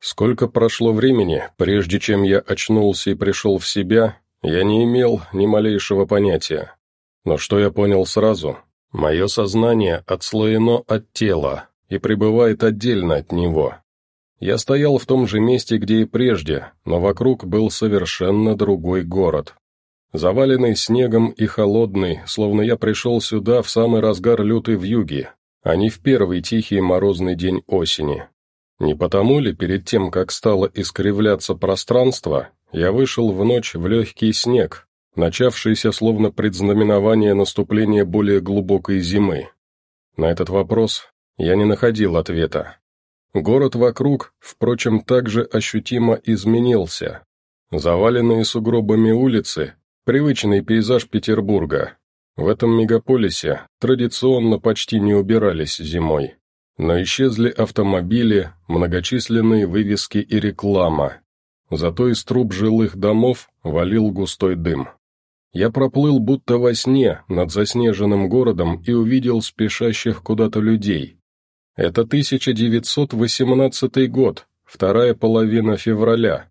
Сколько прошло времени, прежде чем я очнулся и пришел в себя, я не имел ни малейшего понятия. Но что я понял сразу? Мое сознание отслоено от тела и пребывает отдельно от него. Я стоял в том же месте, где и прежде, но вокруг был совершенно другой город. Заваленный снегом и холодный, словно я пришел сюда в самый разгар лютой вьюги, а не в первый тихий морозный день осени. Не потому ли, перед тем, как стало искривляться пространство, я вышел в ночь в легкий снег, начавшийся словно предзнаменование наступления более глубокой зимы? На этот вопрос я не находил ответа. Город вокруг, впрочем, также ощутимо изменился. Заваленные сугробами улицы – привычный пейзаж Петербурга. В этом мегаполисе традиционно почти не убирались зимой. Но исчезли автомобили, многочисленные вывески и реклама. Зато из труб жилых домов валил густой дым. Я проплыл будто во сне над заснеженным городом и увидел спешащих куда-то людей – это 1918 год, вторая половина февраля.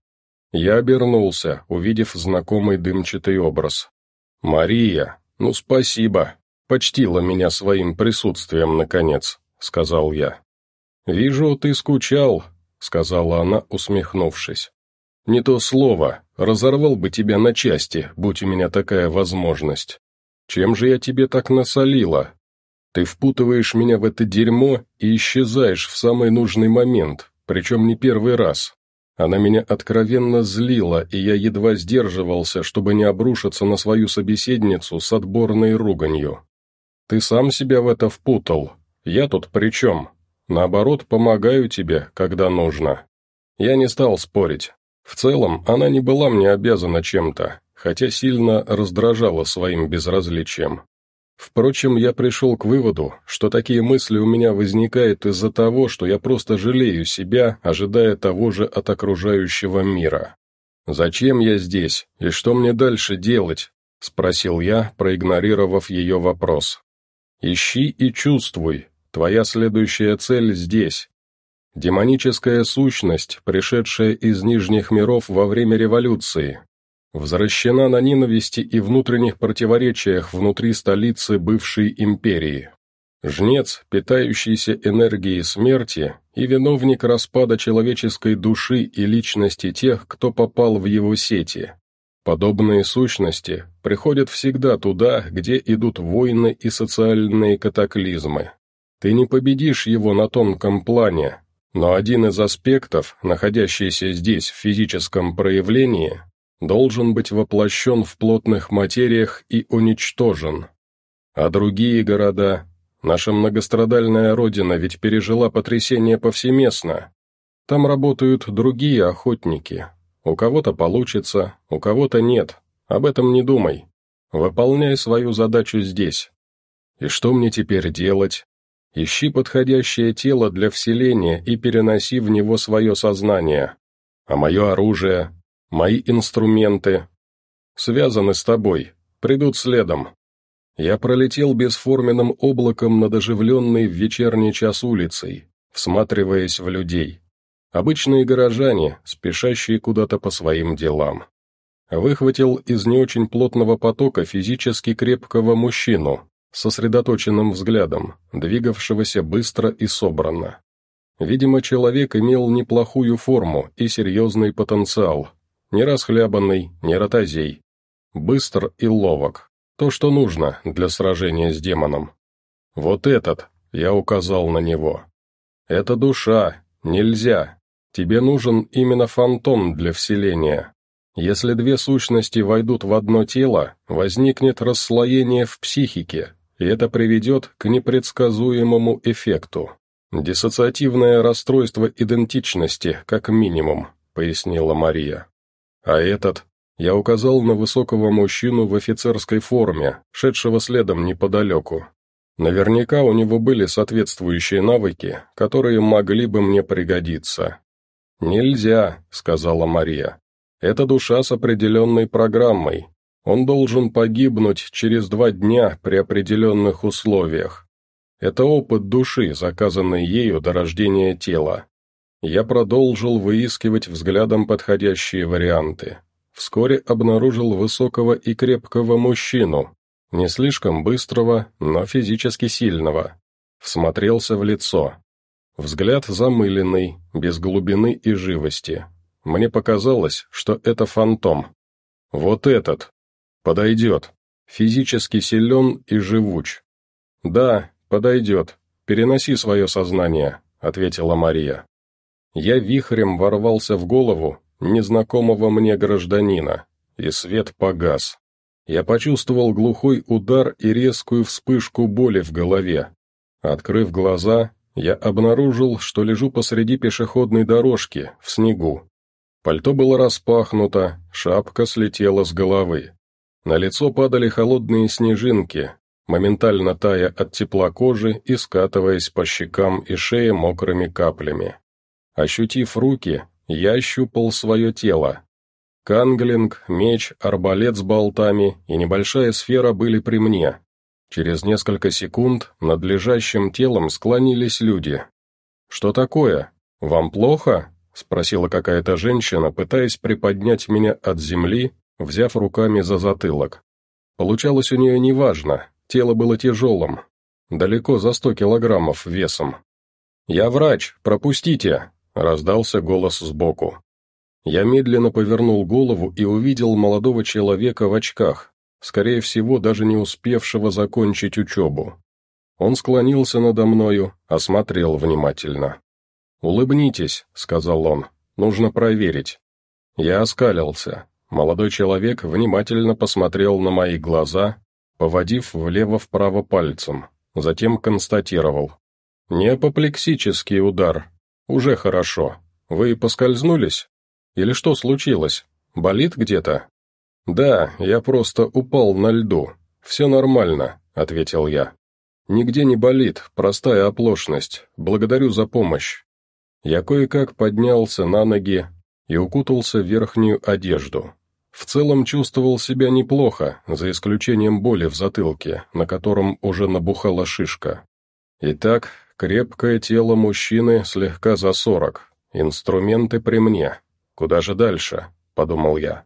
Я обернулся, увидев знакомый дымчатый образ. «Мария, ну спасибо, почтила меня своим присутствием, наконец», — сказал я. «Вижу, ты скучал», — сказала она, усмехнувшись. «Не то слово, разорвал бы тебя на части, будь у меня такая возможность. Чем же я тебе так насолила?» Ты впутываешь меня в это дерьмо и исчезаешь в самый нужный момент, причем не первый раз. Она меня откровенно злила, и я едва сдерживался, чтобы не обрушиться на свою собеседницу с отборной руганью. Ты сам себя в это впутал. Я тут при чем? Наоборот, помогаю тебе, когда нужно. Я не стал спорить. В целом, она не была мне обязана чем-то, хотя сильно раздражала своим безразличием. Впрочем, я пришел к выводу, что такие мысли у меня возникают из-за того, что я просто жалею себя, ожидая того же от окружающего мира. «Зачем я здесь? И что мне дальше делать?» — спросил я, проигнорировав ее вопрос. «Ищи и чувствуй. Твоя следующая цель здесь. Демоническая сущность, пришедшая из Нижних миров во время революции, Возвращена на ненависти и внутренних противоречиях внутри столицы бывшей империи. Жнец, питающийся энергией смерти, и виновник распада человеческой души и личности тех, кто попал в его сети. Подобные сущности приходят всегда туда, где идут войны и социальные катаклизмы. Ты не победишь его на тонком плане, но один из аспектов, находящийся здесь в физическом проявлении, должен быть воплощен в плотных материях и уничтожен. А другие города, наша многострадальная родина ведь пережила потрясение повсеместно. Там работают другие охотники. У кого-то получится, у кого-то нет. Об этом не думай. Выполняй свою задачу здесь. И что мне теперь делать? Ищи подходящее тело для вселения и переноси в него свое сознание. А мое оружие, Мои инструменты связаны с тобой, придут следом. Я пролетел бесформенным облаком над оживленной в вечерний час улицей, всматриваясь в людей. Обычные горожане, спешащие куда-то по своим делам. Выхватил из не очень плотного потока физически крепкого мужчину, сосредоточенным взглядом, двигавшегося быстро и собранно. Видимо, человек имел неплохую форму и серьезный потенциал, не расхлябанный, не ротозей. Быстр и ловок. То, что нужно для сражения с демоном. Вот этот, я указал на него. Это душа, нельзя. Тебе нужен именно фантом для вселения. Если две сущности войдут в одно тело, возникнет расслоение в психике, и это приведет к непредсказуемому эффекту. Диссоциативное расстройство идентичности, как минимум, пояснила Мария. А этот... Я указал на высокого мужчину в офицерской форме, шедшего следом неподалеку. Наверняка у него были соответствующие навыки, которые могли бы мне пригодиться. «Нельзя», — сказала Мария. «Это душа с определенной программой. Он должен погибнуть через два дня при определенных условиях. Это опыт души, заказанный ею до рождения тела. Я продолжил выискивать взглядом подходящие варианты. Вскоре обнаружил высокого и крепкого мужчину, не слишком быстрого, но физически сильного. Всмотрелся в лицо. Взгляд замыленный, без глубины и живости. Мне показалось, что это фантом. Вот этот. Подойдет. Физически силен и живуч. Да, подойдет. Переноси свое сознание, ответила Мария. Я вихрем ворвался в голову незнакомого мне гражданина, и свет погас. Я почувствовал глухой удар и резкую вспышку боли в голове. Открыв глаза, я обнаружил, что лежу посреди пешеходной дорожки, в снегу. Пальто было распахнуто, шапка слетела с головы. На лицо падали холодные снежинки, моментально тая от тепла кожи и скатываясь по щекам и шее мокрыми каплями. Ощутив руки, я ощупал свое тело. Канглинг, меч, арбалет с болтами и небольшая сфера были при мне. Через несколько секунд над лежащим телом склонились люди. «Что такое? Вам плохо?» — спросила какая-то женщина, пытаясь приподнять меня от земли, взяв руками за затылок. Получалось у нее неважно, тело было тяжелым, далеко за сто килограммов весом. «Я врач, пропустите!» — раздался голос сбоку. Я медленно повернул голову и увидел молодого человека в очках, скорее всего, даже не успевшего закончить учебу. Он склонился надо мною, осмотрел внимательно. «Улыбнитесь», — сказал он, — «нужно проверить». Я оскалился. Молодой человек внимательно посмотрел на мои глаза, поводив влево-вправо пальцем, затем констатировал. «Не апоплексический удар. Уже хорошо. Вы поскользнулись?» Или что случилось? Болит где-то?» «Да, я просто упал на льду. Все нормально», — ответил я. «Нигде не болит, простая оплошность. Благодарю за помощь». Я кое-как поднялся на ноги и укутался в верхнюю одежду. В целом чувствовал себя неплохо, за исключением боли в затылке, на котором уже набухала шишка. Итак, крепкое тело мужчины слегка за сорок, инструменты при мне, «Куда же дальше?» – подумал я.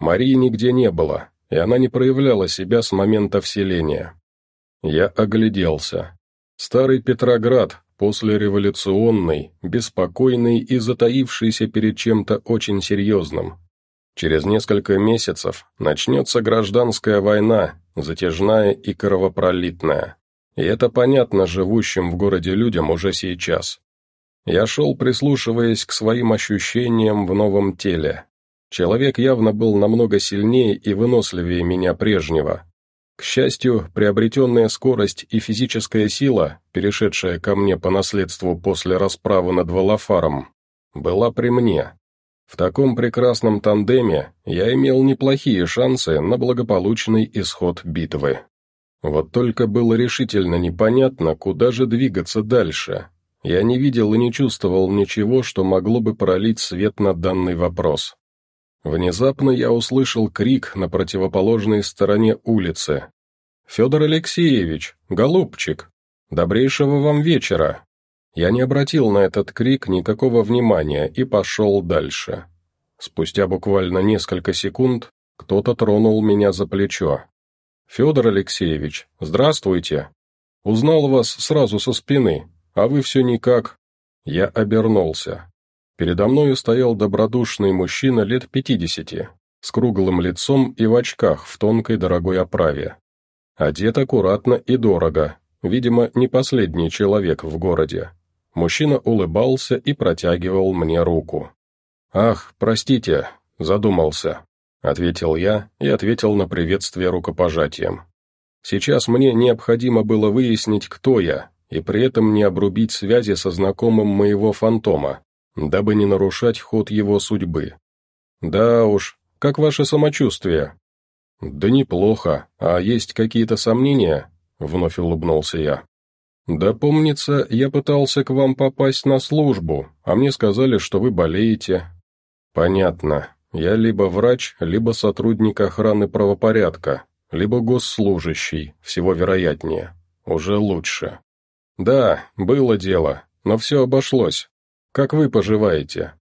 Марии нигде не было, и она не проявляла себя с момента вселения. Я огляделся. Старый Петроград, послереволюционный, беспокойный и затаившийся перед чем-то очень серьезным. Через несколько месяцев начнется гражданская война, затяжная и кровопролитная. И это понятно живущим в городе людям уже сейчас. Я шел, прислушиваясь к своим ощущениям в новом теле. Человек явно был намного сильнее и выносливее меня прежнего. К счастью, приобретенная скорость и физическая сила, перешедшая ко мне по наследству после расправы над Волофаром, была при мне. В таком прекрасном тандеме я имел неплохие шансы на благополучный исход битвы. Вот только было решительно непонятно, куда же двигаться дальше, я не видел и не чувствовал ничего, что могло бы пролить свет на данный вопрос. Внезапно я услышал крик на противоположной стороне улицы. «Федор Алексеевич, голубчик, добрейшего вам вечера!» Я не обратил на этот крик никакого внимания и пошел дальше. Спустя буквально несколько секунд кто-то тронул меня за плечо. «Федор Алексеевич, здравствуйте! Узнал вас сразу со спины, а вы все никак...» Я обернулся. Передо мною стоял добродушный мужчина лет пятидесяти, с круглым лицом и в очках в тонкой дорогой оправе. Одет аккуратно и дорого, видимо, не последний человек в городе. Мужчина улыбался и протягивал мне руку. «Ах, простите, задумался», — ответил я и ответил на приветствие рукопожатием. «Сейчас мне необходимо было выяснить, кто я, и при этом не обрубить связи со знакомым моего фантома, дабы не нарушать ход его судьбы. Да уж, как ваше самочувствие? Да неплохо, а есть какие-то сомнения? Вновь улыбнулся я. Да помнится, я пытался к вам попасть на службу, а мне сказали, что вы болеете. Понятно. Я либо врач, либо сотрудник охраны правопорядка, либо госслужащий, всего вероятнее. Уже лучше. «Да, было дело, но все обошлось. Как вы поживаете?»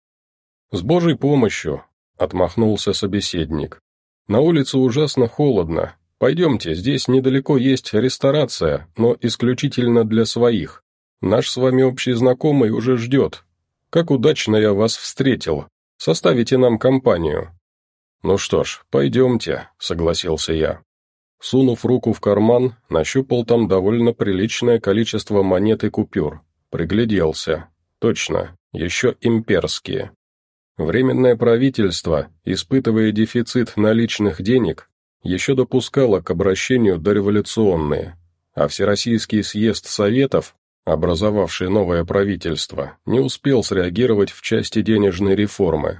«С Божьей помощью», — отмахнулся собеседник. «На улице ужасно холодно. Пойдемте, здесь недалеко есть ресторация, но исключительно для своих. Наш с вами общий знакомый уже ждет. Как удачно я вас встретил. Составите нам компанию». «Ну что ж, пойдемте», — согласился я. Сунув руку в карман, нащупал там довольно приличное количество монет и купюр. Пригляделся. Точно, еще имперские. Временное правительство, испытывая дефицит наличных денег, еще допускало к обращению дореволюционные, а Всероссийский съезд Советов, образовавший новое правительство, не успел среагировать в части денежной реформы.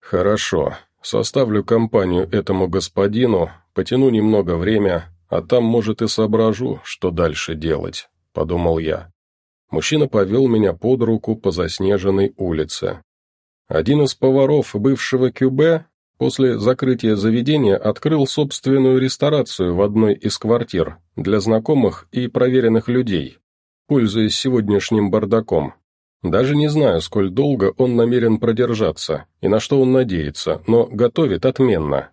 «Хорошо, составлю компанию этому господину, потяну немного время, а там, может, и соображу, что дальше делать», — подумал я. Мужчина повел меня под руку по заснеженной улице. Один из поваров бывшего Кюбе после закрытия заведения открыл собственную ресторацию в одной из квартир для знакомых и проверенных людей, пользуясь сегодняшним бардаком. Даже не знаю, сколь долго он намерен продержаться и на что он надеется, но готовит отменно.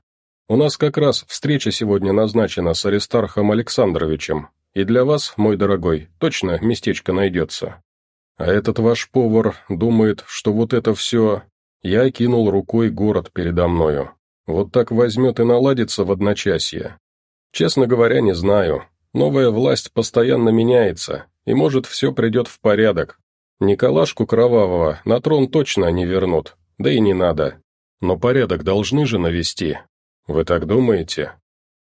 У нас как раз встреча сегодня назначена с Аристархом Александровичем, и для вас, мой дорогой, точно местечко найдется. А этот ваш повар думает, что вот это все... Я кинул рукой город передо мною. Вот так возьмет и наладится в одночасье. Честно говоря, не знаю. Новая власть постоянно меняется, и может все придет в порядок. Николашку Кровавого на трон точно не вернут, да и не надо. Но порядок должны же навести. Вы так думаете?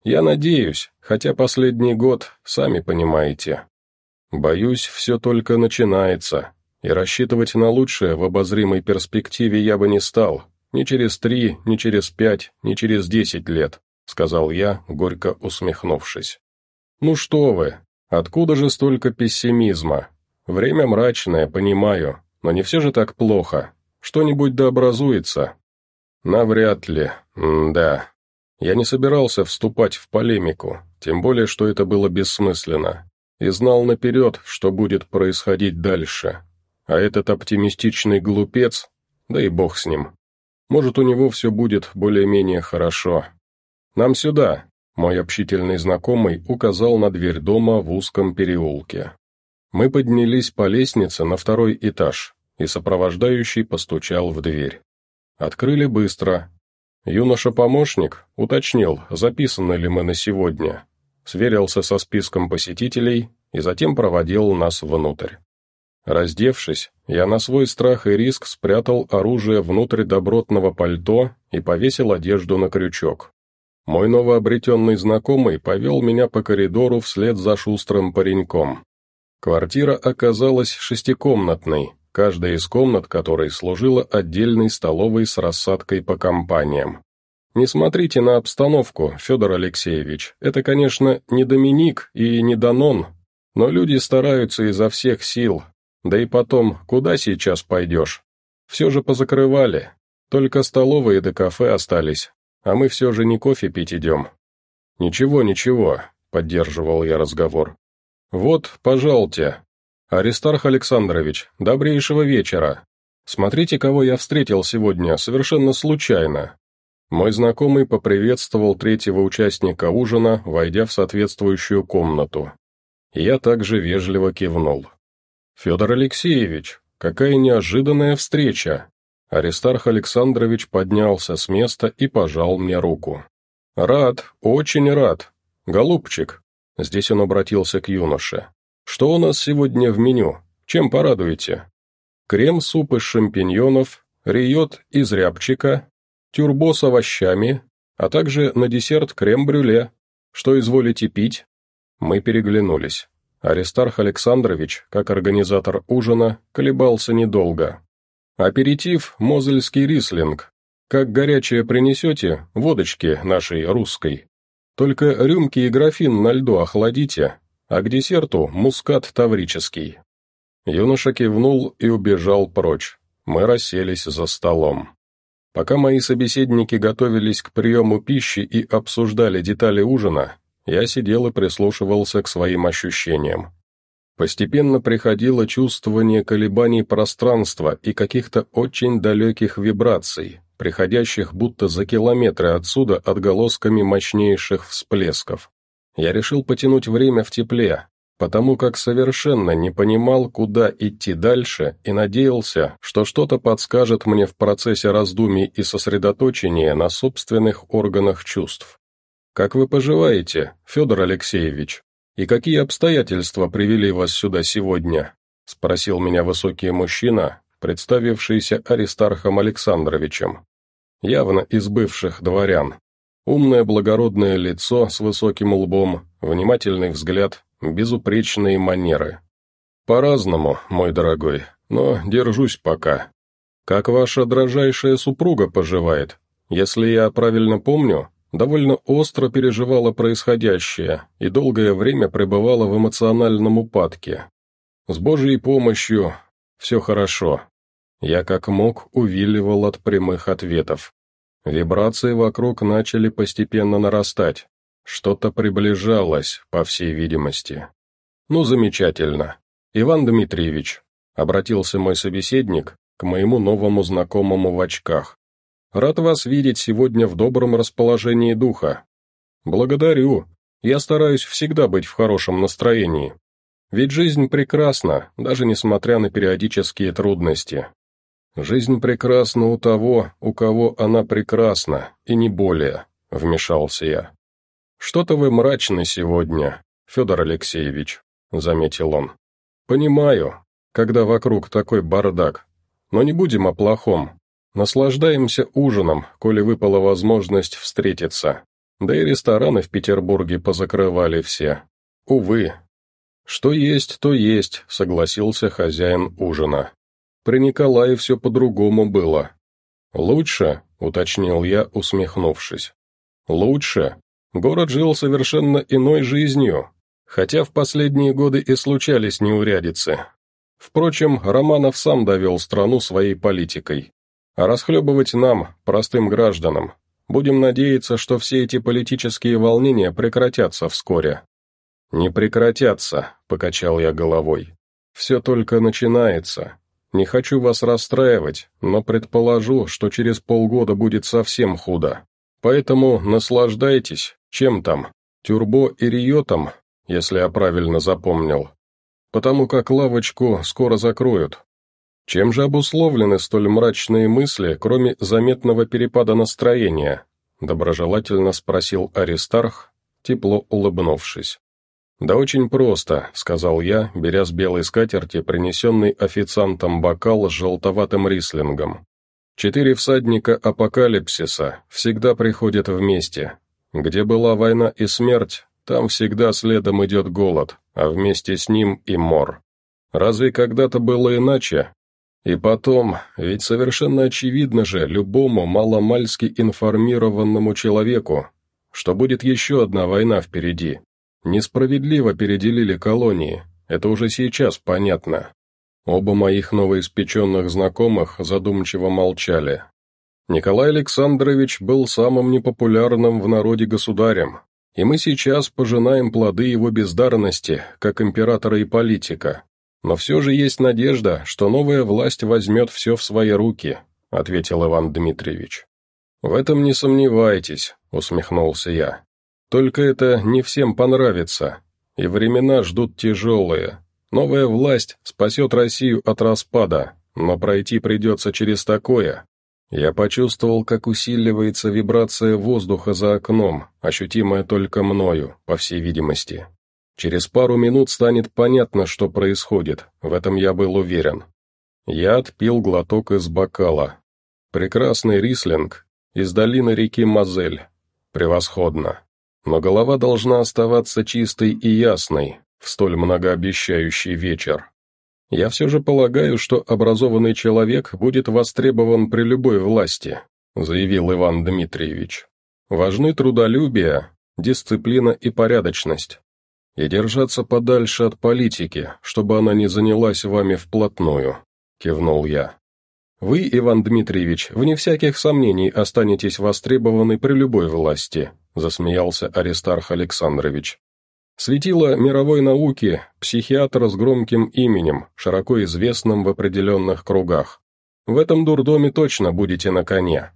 Я надеюсь, хотя последний год, сами понимаете. Боюсь, все только начинается, и рассчитывать на лучшее в обозримой перспективе я бы не стал, ни через три, ни через пять, ни через десять лет», — сказал я, горько усмехнувшись. «Ну что вы, откуда же столько пессимизма? Время мрачное, понимаю, но не все же так плохо. Что-нибудь да образуется». «Навряд ли, М да», я не собирался вступать в полемику, тем более, что это было бессмысленно, и знал наперед, что будет происходить дальше. А этот оптимистичный глупец, да и бог с ним. Может, у него все будет более-менее хорошо. «Нам сюда», — мой общительный знакомый указал на дверь дома в узком переулке. Мы поднялись по лестнице на второй этаж, и сопровождающий постучал в дверь. Открыли быстро, Юноша-помощник уточнил, записаны ли мы на сегодня, сверился со списком посетителей и затем проводил нас внутрь. Раздевшись, я на свой страх и риск спрятал оружие внутрь добротного пальто и повесил одежду на крючок. Мой новообретенный знакомый повел меня по коридору вслед за шустрым пареньком. Квартира оказалась шестикомнатной, каждая из комнат которой служила отдельной столовой с рассадкой по компаниям. Не смотрите на обстановку, Федор Алексеевич, это, конечно, не Доминик и не Данон, но люди стараются изо всех сил, да и потом, куда сейчас пойдешь? Все же позакрывали, только столовые да кафе остались, а мы все же не кофе пить идем. Ничего, ничего, поддерживал я разговор. Вот, пожалуйте, «Аристарх Александрович, добрейшего вечера. Смотрите, кого я встретил сегодня, совершенно случайно». Мой знакомый поприветствовал третьего участника ужина, войдя в соответствующую комнату. Я также вежливо кивнул. «Федор Алексеевич, какая неожиданная встреча!» Аристарх Александрович поднялся с места и пожал мне руку. «Рад, очень рад. Голубчик!» Здесь он обратился к юноше. Что у нас сегодня в меню? Чем порадуете? Крем-суп из шампиньонов, риот из рябчика, тюрбо с овощами, а также на десерт крем-брюле. Что изволите пить? Мы переглянулись. Аристарх Александрович, как организатор ужина, колебался недолго. Аперитив – мозельский рислинг. Как горячее принесете, водочки нашей русской. Только рюмки и графин на льду охладите, а к десерту мускат таврический. Юноша кивнул и убежал прочь. Мы расселись за столом. Пока мои собеседники готовились к приему пищи и обсуждали детали ужина, я сидел и прислушивался к своим ощущениям. Постепенно приходило чувствование колебаний пространства и каких-то очень далеких вибраций, приходящих будто за километры отсюда отголосками мощнейших всплесков. Я решил потянуть время в тепле, потому как совершенно не понимал, куда идти дальше, и надеялся, что что-то подскажет мне в процессе раздумий и сосредоточения на собственных органах чувств. «Как вы поживаете, Федор Алексеевич? И какие обстоятельства привели вас сюда сегодня?» — спросил меня высокий мужчина, представившийся Аристархом Александровичем. Явно из бывших дворян. Умное благородное лицо с высоким лбом, внимательный взгляд, безупречные манеры. «По-разному, мой дорогой, но держусь пока. Как ваша дрожайшая супруга поживает? Если я правильно помню, довольно остро переживала происходящее и долгое время пребывала в эмоциональном упадке. С Божьей помощью все хорошо. Я как мог увиливал от прямых ответов. Вибрации вокруг начали постепенно нарастать. Что-то приближалось, по всей видимости. «Ну, замечательно. Иван Дмитриевич», — обратился мой собеседник к моему новому знакомому в очках. «Рад вас видеть сегодня в добром расположении духа». «Благодарю. Я стараюсь всегда быть в хорошем настроении. Ведь жизнь прекрасна, даже несмотря на периодические трудности. Жизнь прекрасна у того, у кого она прекрасна, и не более», — вмешался я. «Что-то вы мрачны сегодня, Федор Алексеевич», — заметил он. «Понимаю, когда вокруг такой бардак. Но не будем о плохом. Наслаждаемся ужином, коли выпала возможность встретиться. Да и рестораны в Петербурге позакрывали все. Увы». «Что есть, то есть», — согласился хозяин ужина. При Николае все по-другому было. «Лучше?» — уточнил я, усмехнувшись. «Лучше?» Город жил совершенно иной жизнью, хотя в последние годы и случались неурядицы. Впрочем, Романов сам довел страну своей политикой. А расхлебывать нам, простым гражданам, будем надеяться, что все эти политические волнения прекратятся вскоре. «Не прекратятся», — покачал я головой. «Все только начинается. Не хочу вас расстраивать, но предположу, что через полгода будет совсем худо. Поэтому наслаждайтесь, чем там, тюрбо и риотом, если я правильно запомнил. Потому как лавочку скоро закроют. Чем же обусловлены столь мрачные мысли, кроме заметного перепада настроения? Доброжелательно спросил Аристарх, тепло улыбнувшись. «Да очень просто», — сказал я, беря с белой скатерти принесенный официантом бокал с желтоватым рислингом. «Четыре всадника апокалипсиса всегда приходят вместе, где была война и смерть, там всегда следом идет голод, а вместе с ним и мор. Разве когда-то было иначе? И потом, ведь совершенно очевидно же любому маломальски информированному человеку, что будет еще одна война впереди. Несправедливо переделили колонии, это уже сейчас понятно. Оба моих новоиспеченных знакомых задумчиво молчали, Николай Александрович был самым непопулярным в народе государем, и мы сейчас пожинаем плоды его бездарности, как императора и политика. Но все же есть надежда, что новая власть возьмет все в свои руки», — ответил Иван Дмитриевич. «В этом не сомневайтесь», — усмехнулся я. «Только это не всем понравится, и времена ждут тяжелые. Новая власть спасет Россию от распада, но пройти придется через такое, я почувствовал, как усиливается вибрация воздуха за окном, ощутимая только мною, по всей видимости. Через пару минут станет понятно, что происходит, в этом я был уверен. Я отпил глоток из бокала. Прекрасный рислинг из долины реки Мазель. Превосходно. Но голова должна оставаться чистой и ясной в столь многообещающий вечер. Я все же полагаю, что образованный человек будет востребован при любой власти», заявил Иван Дмитриевич. «Важны трудолюбие, дисциплина и порядочность. И держаться подальше от политики, чтобы она не занялась вами вплотную», кивнул я. «Вы, Иван Дмитриевич, вне всяких сомнений останетесь востребованы при любой власти», засмеялся Аристарх Александрович. Светило мировой науки, психиатр с громким именем, широко известным в определенных кругах. В этом дурдоме точно будете на коне.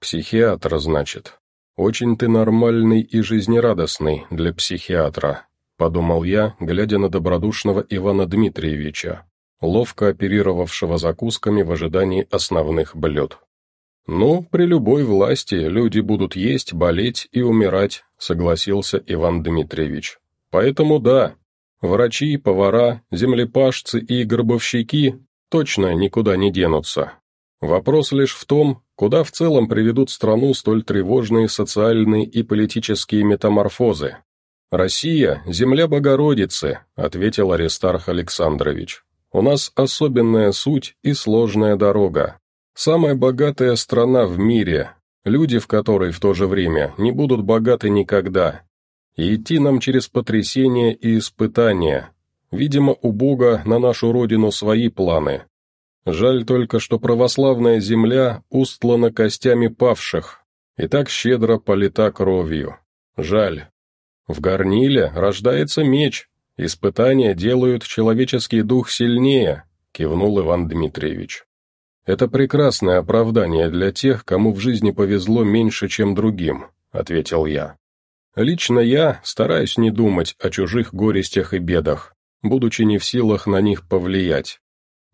Психиатр, значит. Очень ты нормальный и жизнерадостный для психиатра, подумал я, глядя на добродушного Ивана Дмитриевича, ловко оперировавшего закусками в ожидании основных блюд. «Ну, при любой власти люди будут есть, болеть и умирать», согласился Иван Дмитриевич. Поэтому да, врачи, повара, землепашцы и гробовщики точно никуда не денутся. Вопрос лишь в том, куда в целом приведут страну столь тревожные социальные и политические метаморфозы. «Россия – земля Богородицы», – ответил Аристарх Александрович. «У нас особенная суть и сложная дорога. Самая богатая страна в мире, люди в которой в то же время не будут богаты никогда, и идти нам через потрясения и испытания. Видимо, у Бога на нашу родину свои планы. Жаль только, что православная земля устлана костями павших и так щедро полита кровью. Жаль. В горниле рождается меч, испытания делают человеческий дух сильнее, кивнул Иван Дмитриевич. Это прекрасное оправдание для тех, кому в жизни повезло меньше, чем другим, ответил я. Лично я стараюсь не думать о чужих горестях и бедах, будучи не в силах на них повлиять.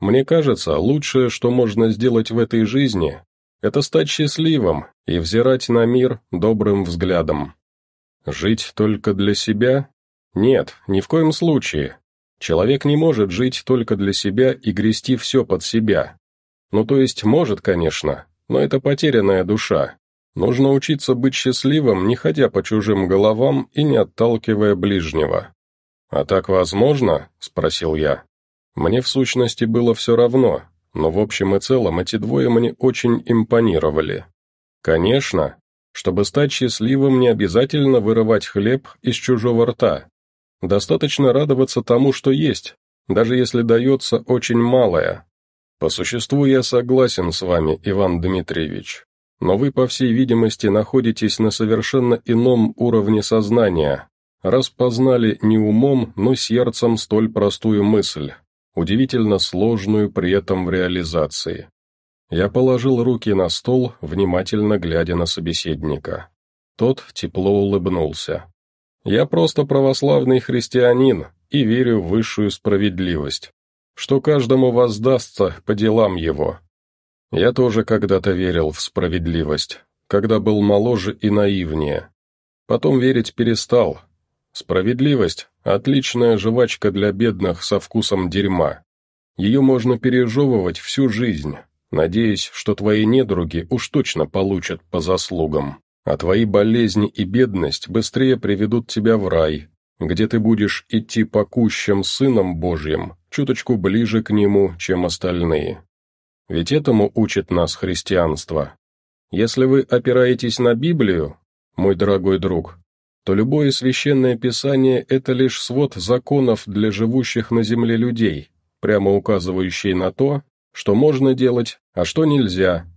Мне кажется, лучшее, что можно сделать в этой жизни, это стать счастливым и взирать на мир добрым взглядом. Жить только для себя? Нет, ни в коем случае. Человек не может жить только для себя и грести все под себя. Ну то есть может, конечно, но это потерянная душа, Нужно учиться быть счастливым, не ходя по чужим головам и не отталкивая ближнего. «А так возможно?» – спросил я. Мне в сущности было все равно, но в общем и целом эти двое мне очень импонировали. Конечно, чтобы стать счастливым, не обязательно вырывать хлеб из чужого рта. Достаточно радоваться тому, что есть, даже если дается очень малое. По существу я согласен с вами, Иван Дмитриевич но вы, по всей видимости, находитесь на совершенно ином уровне сознания, раз познали не умом, но сердцем столь простую мысль, удивительно сложную при этом в реализации. Я положил руки на стол, внимательно глядя на собеседника. Тот тепло улыбнулся. «Я просто православный христианин и верю в высшую справедливость, что каждому воздастся по делам его, я тоже когда-то верил в справедливость, когда был моложе и наивнее. Потом верить перестал. Справедливость – отличная жвачка для бедных со вкусом дерьма. Ее можно пережевывать всю жизнь, надеясь, что твои недруги уж точно получат по заслугам, а твои болезни и бедность быстрее приведут тебя в рай, где ты будешь идти по кущам Сыном Божьим, чуточку ближе к Нему, чем остальные. Ведь этому учит нас христианство. Если вы опираетесь на Библию, мой дорогой друг, то любое священное писание – это лишь свод законов для живущих на земле людей, прямо указывающий на то, что можно делать, а что нельзя.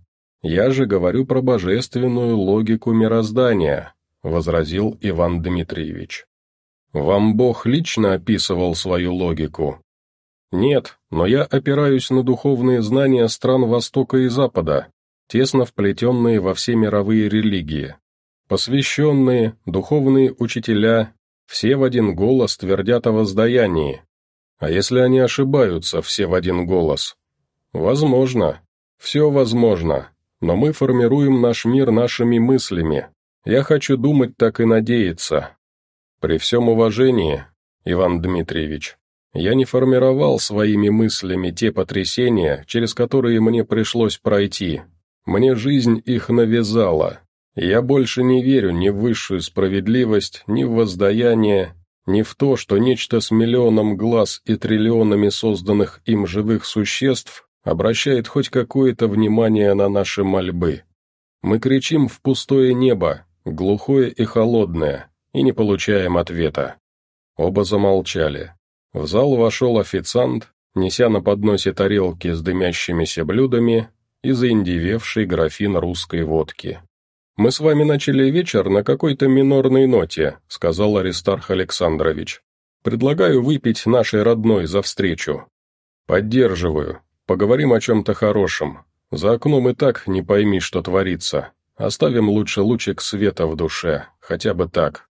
Я же говорю про божественную логику мироздания, возразил Иван Дмитриевич. Вам Бог лично описывал свою логику, нет, но я опираюсь на духовные знания стран Востока и Запада, тесно вплетенные во все мировые религии. Посвященные, духовные учителя, все в один голос твердят о воздаянии. А если они ошибаются все в один голос? Возможно. Все возможно. Но мы формируем наш мир нашими мыслями. Я хочу думать так и надеяться. При всем уважении, Иван Дмитриевич, я не формировал своими мыслями те потрясения, через которые мне пришлось пройти. Мне жизнь их навязала. Я больше не верю ни в высшую справедливость, ни в воздаяние, ни в то, что нечто с миллионом глаз и триллионами созданных им живых существ обращает хоть какое-то внимание на наши мольбы. Мы кричим в пустое небо, глухое и холодное, и не получаем ответа. Оба замолчали. В зал вошел официант, неся на подносе тарелки с дымящимися блюдами и заиндевевший графин русской водки. мы с вами начали вечер на какой-то минорной ноте», — сказал Аристарх Александрович. «Предлагаю выпить нашей родной за встречу». «Поддерживаю. Поговорим о чем-то хорошем. За окном и так не пойми, что творится. Оставим лучше лучик света в душе, хотя бы так».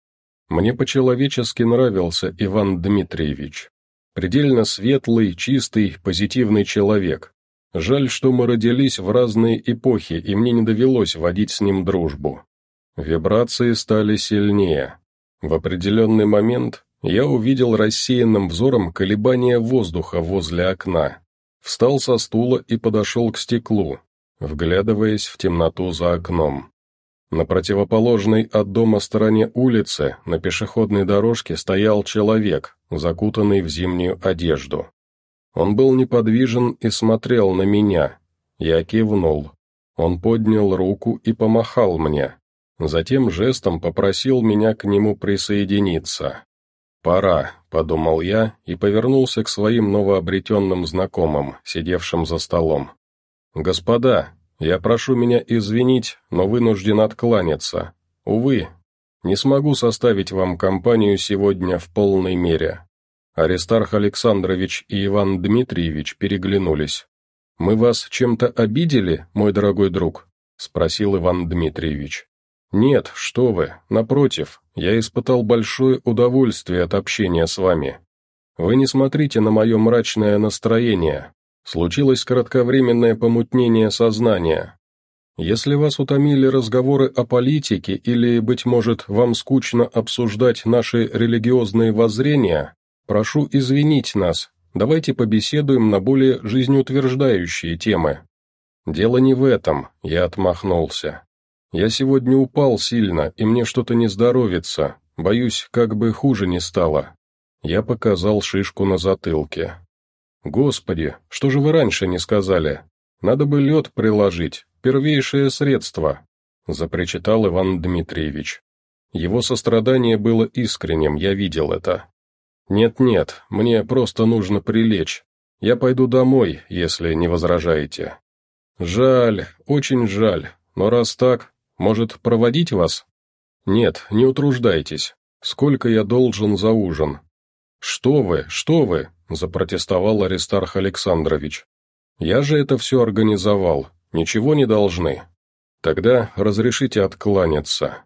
Мне по-человечески нравился Иван Дмитриевич. Предельно светлый, чистый, позитивный человек. Жаль, что мы родились в разные эпохи, и мне не довелось водить с ним дружбу. Вибрации стали сильнее. В определенный момент я увидел рассеянным взором колебания воздуха возле окна. Встал со стула и подошел к стеклу, вглядываясь в темноту за окном. На противоположной от дома стороне улицы, на пешеходной дорожке, стоял человек, закутанный в зимнюю одежду. Он был неподвижен и смотрел на меня. Я кивнул. Он поднял руку и помахал мне. Затем жестом попросил меня к нему присоединиться. «Пора», — подумал я и повернулся к своим новообретенным знакомым, сидевшим за столом. «Господа, я прошу меня извинить, но вынужден откланяться. Увы, не смогу составить вам компанию сегодня в полной мере. Аристарх Александрович и Иван Дмитриевич переглянулись. «Мы вас чем-то обидели, мой дорогой друг?» — спросил Иван Дмитриевич. «Нет, что вы, напротив, я испытал большое удовольствие от общения с вами. Вы не смотрите на мое мрачное настроение. Случилось кратковременное помутнение сознания. Если вас утомили разговоры о политике или, быть может, вам скучно обсуждать наши религиозные воззрения, Прошу извинить нас, давайте побеседуем на более жизнеутверждающие темы. Дело не в этом, я отмахнулся. Я сегодня упал сильно, и мне что-то не здоровится, боюсь, как бы хуже не стало. Я показал шишку на затылке. «Господи, что же вы раньше не сказали? Надо бы лед приложить, первейшее средство», — запричитал Иван Дмитриевич. Его сострадание было искренним, я видел это. «Нет-нет, мне просто нужно прилечь. Я пойду домой, если не возражаете». «Жаль, очень жаль, но раз так, может, проводить вас?» «Нет, не утруждайтесь. Сколько я должен за ужин?» «Что вы, что вы?» – запротестовал Аристарх Александрович. «Я же это все организовал, ничего не должны. Тогда разрешите откланяться.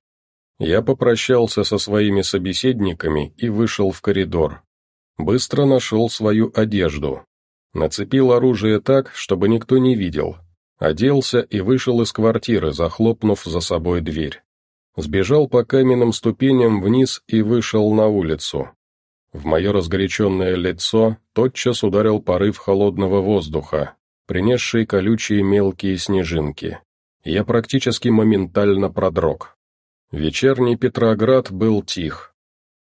Я попрощался со своими собеседниками и вышел в коридор. Быстро нашел свою одежду. Нацепил оружие так, чтобы никто не видел. Оделся и вышел из квартиры, захлопнув за собой дверь. Сбежал по каменным ступеням вниз и вышел на улицу. В мое разгоряченное лицо тотчас ударил порыв холодного воздуха, принесший колючие мелкие снежинки. Я практически моментально продрог. Вечерний Петроград был тих.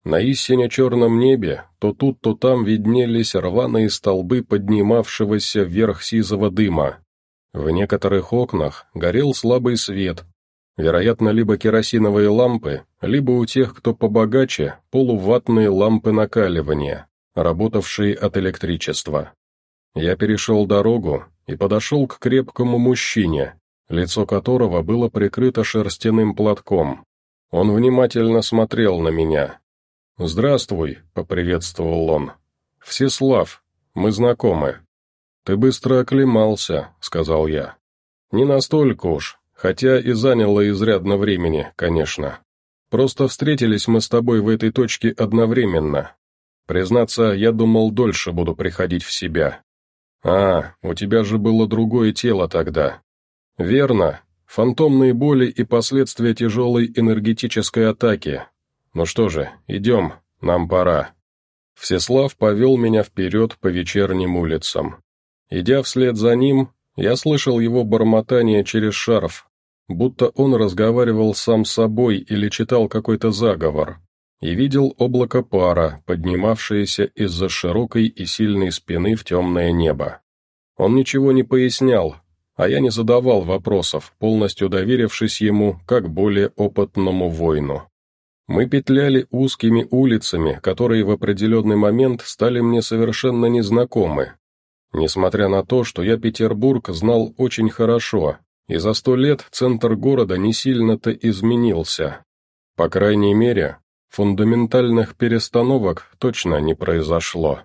На истине черном небе то тут, то там виднелись рваные столбы поднимавшегося вверх сизого дыма. В некоторых окнах горел слабый свет, вероятно, либо керосиновые лампы, либо у тех, кто побогаче, полуватные лампы накаливания, работавшие от электричества. Я перешел дорогу и подошел к крепкому мужчине, лицо которого было прикрыто шерстяным платком. Он внимательно смотрел на меня. «Здравствуй», — поприветствовал он. «Всеслав, мы знакомы». «Ты быстро оклемался», — сказал я. «Не настолько уж, хотя и заняло изрядно времени, конечно. Просто встретились мы с тобой в этой точке одновременно. Признаться, я думал, дольше буду приходить в себя. А, у тебя же было другое тело тогда. Верно, Фантомные боли и последствия тяжелой энергетической атаки. Ну что же, идем, нам пора. Всеслав повел меня вперед по вечерним улицам. Идя вслед за ним, я слышал его бормотание через шарф, будто он разговаривал сам с собой или читал какой-то заговор, и видел облако пара, поднимавшееся из-за широкой и сильной спины в темное небо. Он ничего не пояснял, а я не задавал вопросов, полностью доверившись ему, как более опытному воину. Мы петляли узкими улицами, которые в определенный момент стали мне совершенно незнакомы. Несмотря на то, что я Петербург знал очень хорошо, и за сто лет центр города не сильно-то изменился. По крайней мере, фундаментальных перестановок точно не произошло.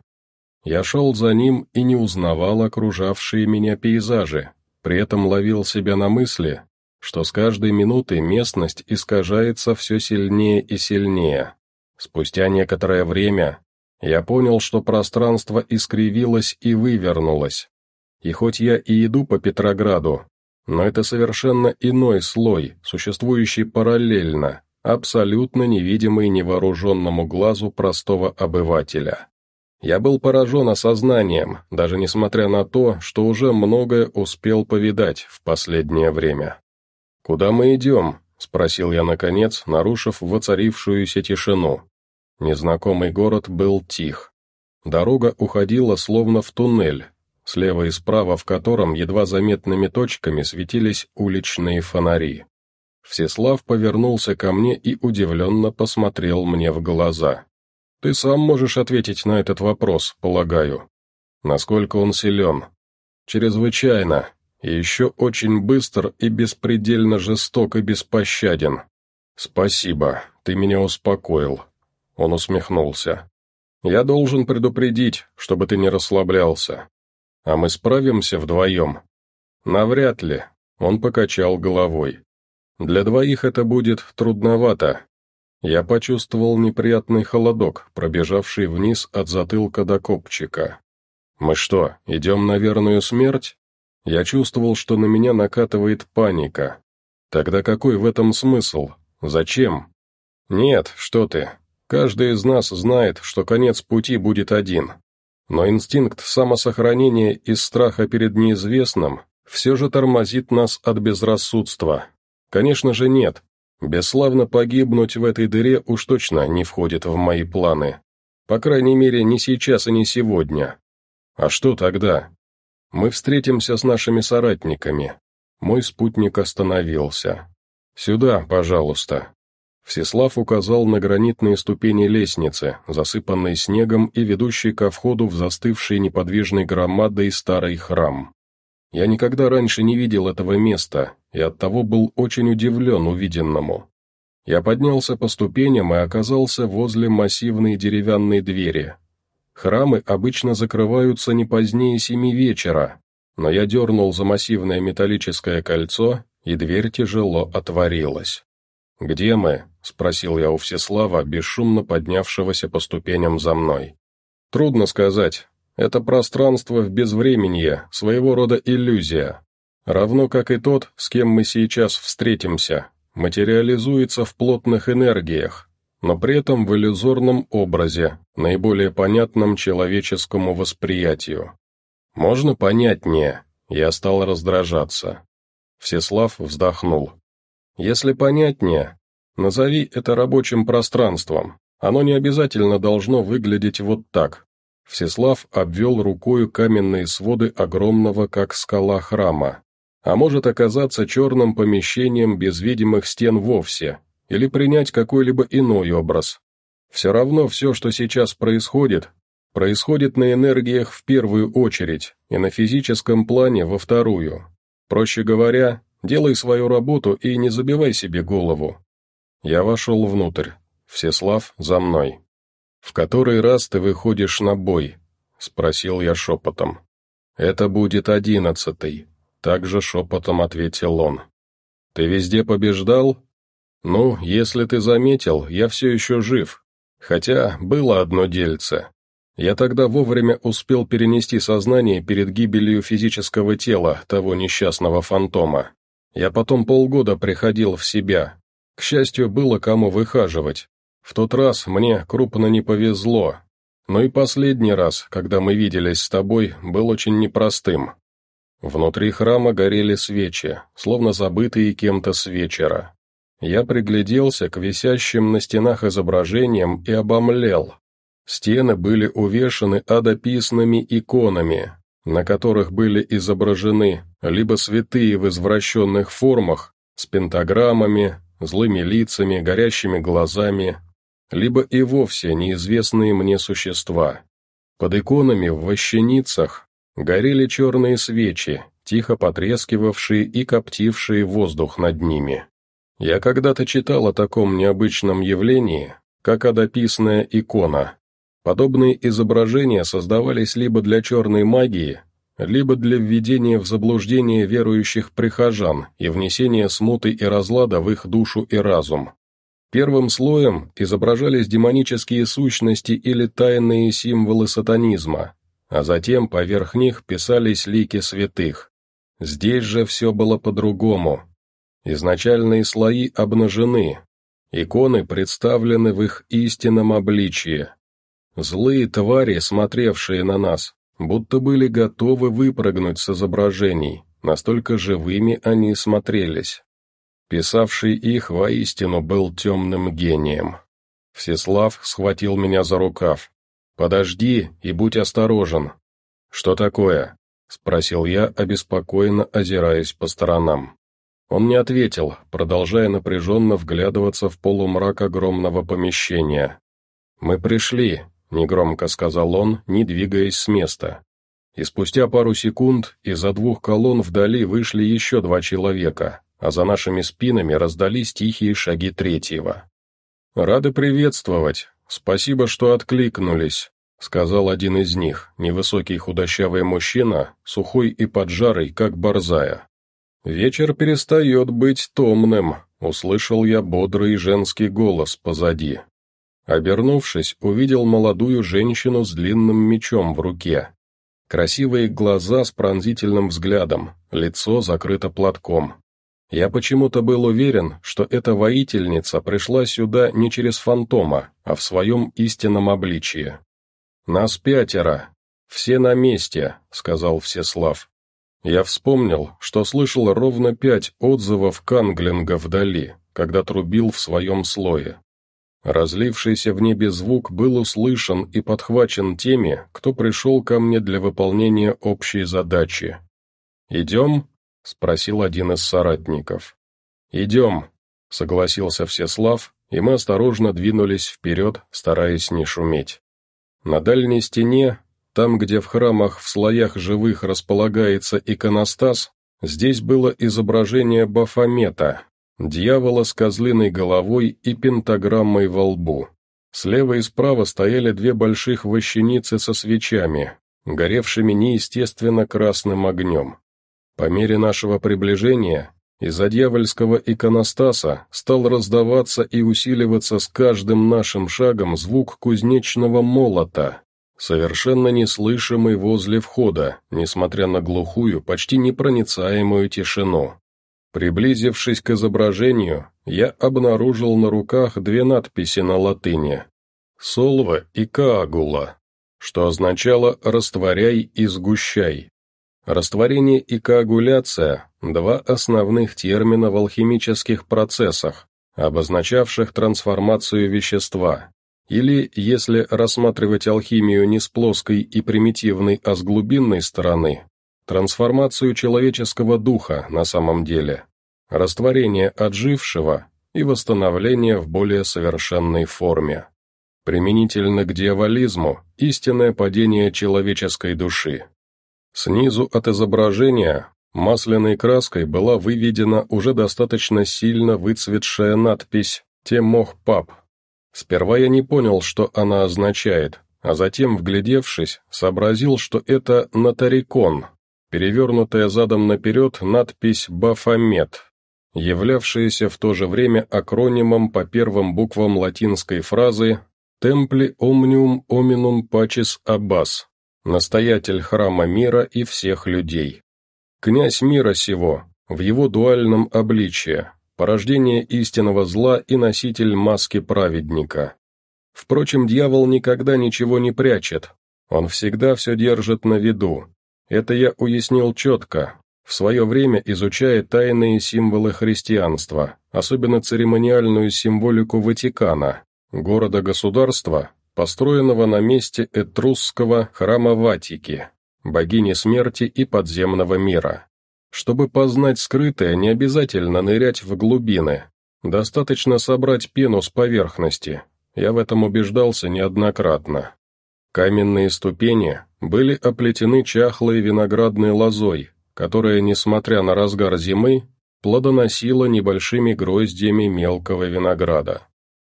Я шел за ним и не узнавал окружавшие меня пейзажи, при этом ловил себя на мысли, что с каждой минутой местность искажается все сильнее и сильнее. Спустя некоторое время я понял, что пространство искривилось и вывернулось. И хоть я и иду по Петрограду, но это совершенно иной слой, существующий параллельно, абсолютно невидимый невооруженному глазу простого обывателя. Я был поражен осознанием, даже несмотря на то, что уже многое успел повидать в последнее время. «Куда мы идем?» — спросил я наконец, нарушив воцарившуюся тишину. Незнакомый город был тих. Дорога уходила словно в туннель, слева и справа в котором едва заметными точками светились уличные фонари. Всеслав повернулся ко мне и удивленно посмотрел мне в глаза. Ты сам можешь ответить на этот вопрос, полагаю. Насколько он силен? Чрезвычайно. И еще очень быстр и беспредельно жесток и беспощаден. Спасибо, ты меня успокоил. Он усмехнулся. Я должен предупредить, чтобы ты не расслаблялся. А мы справимся вдвоем? Навряд ли. Он покачал головой. Для двоих это будет трудновато, я почувствовал неприятный холодок, пробежавший вниз от затылка до копчика. «Мы что, идем на верную смерть?» Я чувствовал, что на меня накатывает паника. Тогда какой в этом смысл? Зачем? Нет, что ты. Каждый из нас знает, что конец пути будет один. Но инстинкт самосохранения из страха перед неизвестным все же тормозит нас от безрассудства. Конечно же нет, Бесславно погибнуть в этой дыре уж точно не входит в мои планы. По крайней мере, не сейчас и не сегодня. А что тогда? Мы встретимся с нашими соратниками. Мой спутник остановился. «Сюда, пожалуйста». Всеслав указал на гранитные ступени лестницы, засыпанные снегом и ведущие ко входу в застывший неподвижной громадой старый храм. Я никогда раньше не видел этого места, и оттого был очень удивлен увиденному. Я поднялся по ступеням и оказался возле массивной деревянной двери. Храмы обычно закрываются не позднее семи вечера, но я дернул за массивное металлическое кольцо, и дверь тяжело отворилась. «Где мы?» — спросил я у Всеслава, бесшумно поднявшегося по ступеням за мной. «Трудно сказать. Это пространство в безвременье, своего рода иллюзия. Равно как и тот, с кем мы сейчас встретимся, материализуется в плотных энергиях, но при этом в иллюзорном образе, наиболее понятном человеческому восприятию. Можно понятнее, я стал раздражаться. Всеслав вздохнул. Если понятнее, назови это рабочим пространством, оно не обязательно должно выглядеть вот так. Всеслав обвел рукою каменные своды огромного, как скала храма. А может оказаться черным помещением без видимых стен вовсе, или принять какой-либо иной образ. Все равно все, что сейчас происходит, происходит на энергиях в первую очередь и на физическом плане во вторую. Проще говоря, делай свою работу и не забивай себе голову. Я вошел внутрь. Всеслав за мной. «В который раз ты выходишь на бой?» — спросил я шепотом. «Это будет одиннадцатый», — также шепотом ответил он. «Ты везде побеждал?» «Ну, если ты заметил, я все еще жив. Хотя было одно дельце. Я тогда вовремя успел перенести сознание перед гибелью физического тела того несчастного фантома. Я потом полгода приходил в себя. К счастью, было кому выхаживать. В тот раз мне крупно не повезло, но и последний раз, когда мы виделись с тобой, был очень непростым. Внутри храма горели свечи, словно забытые кем-то с вечера. Я пригляделся к висящим на стенах изображениям и обомлел. Стены были увешаны адописными иконами, на которых были изображены либо святые в извращенных формах, с пентаграммами, злыми лицами, горящими глазами, либо и вовсе неизвестные мне существа. Под иконами в вощеницах Горели черные свечи, тихо потрескивавшие и коптившие воздух над ними. Я когда-то читал о таком необычном явлении, как адописная икона. Подобные изображения создавались либо для черной магии, либо для введения в заблуждение верующих прихожан и внесения смуты и разлада в их душу и разум. Первым слоем изображались демонические сущности или тайные символы сатанизма, а затем поверх них писались лики святых. Здесь же все было по-другому. Изначальные слои обнажены, иконы представлены в их истинном обличии. Злые твари, смотревшие на нас, будто были готовы выпрыгнуть с изображений, настолько живыми они смотрелись. Писавший их воистину был темным гением. Всеслав схватил меня за рукав. «Подожди и будь осторожен». «Что такое?» — спросил я, обеспокоенно озираясь по сторонам. Он не ответил, продолжая напряженно вглядываться в полумрак огромного помещения. «Мы пришли», — негромко сказал он, не двигаясь с места. И спустя пару секунд из-за двух колонн вдали вышли еще два человека, а за нашими спинами раздались тихие шаги третьего. «Рады приветствовать. Спасибо, что откликнулись», — сказал один из них, невысокий худощавый мужчина, сухой и поджарый, как борзая. «Вечер перестает быть томным», — услышал я бодрый женский голос позади. Обернувшись, увидел молодую женщину с длинным мечом в руке. Красивые глаза с пронзительным взглядом, лицо закрыто платком. Я почему-то был уверен, что эта воительница пришла сюда не через фантома, а в своем истинном обличии. «Нас пятеро. Все на месте», — сказал Всеслав. Я вспомнил, что слышал ровно пять отзывов Канглинга вдали, когда трубил в своем слое. Разлившийся в небе звук был услышан и подхвачен теми, кто пришел ко мне для выполнения общей задачи. «Идем?» — спросил один из соратников. «Идем», — согласился Всеслав, и мы осторожно двинулись вперед, стараясь не шуметь. На дальней стене, там, где в храмах в слоях живых располагается иконостас, здесь было изображение Бафомета, дьявола с козлиной головой и пентаграммой во лбу. Слева и справа стояли две больших вощеницы со свечами, горевшими неестественно красным огнем. По мере нашего приближения из-за дьявольского иконостаса стал раздаваться и усиливаться с каждым нашим шагом звук кузнечного молота, совершенно неслышимый возле входа, несмотря на глухую, почти непроницаемую тишину. Приблизившись к изображению, я обнаружил на руках две надписи на латыни «Солва» и «Каагула», что означало «растворяй и сгущай». Растворение и коагуляция – два основных термина в алхимических процессах, обозначавших трансформацию вещества. Или, если рассматривать алхимию не с плоской и примитивной, а с глубинной стороны, трансформацию человеческого духа на самом деле, растворение отжившего и восстановление в более совершенной форме. Применительно к дьяволизму – истинное падение человеческой души. Снизу от изображения масляной краской была выведена уже достаточно сильно выцветшая надпись «Темох Пап». Сперва я не понял, что она означает, а затем, вглядевшись, сообразил, что это «Нотарикон», перевернутая задом наперед надпись «Бафомет», являвшаяся в то же время акронимом по первым буквам латинской фразы «Templi omnium hominum pacis abbas», настоятель храма мира и всех людей. Князь мира сего, в его дуальном обличии, порождение истинного зла и носитель маски праведника. Впрочем, дьявол никогда ничего не прячет, он всегда все держит на виду. Это я уяснил четко, в свое время изучая тайные символы христианства, особенно церемониальную символику Ватикана, города-государства, построенного на месте этрусского храма Ватики, богини смерти и подземного мира. Чтобы познать скрытое, не обязательно нырять в глубины, достаточно собрать пену с поверхности, я в этом убеждался неоднократно. Каменные ступени были оплетены чахлой виноградной лозой, которая, несмотря на разгар зимы, плодоносила небольшими гроздьями мелкого винограда.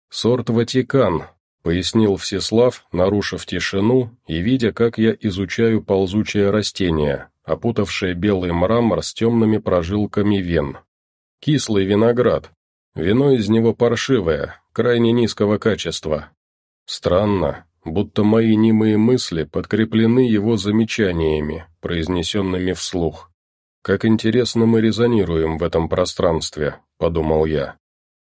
«Сорт Ватикан», — пояснил Всеслав, нарушив тишину и видя, как я изучаю ползучее растение, опутавшее белый мрамор с темными прожилками вен. «Кислый виноград. Вино из него паршивое, крайне низкого качества. Странно, будто мои немые мысли подкреплены его замечаниями, произнесенными вслух. «Как интересно мы резонируем в этом пространстве», — подумал я.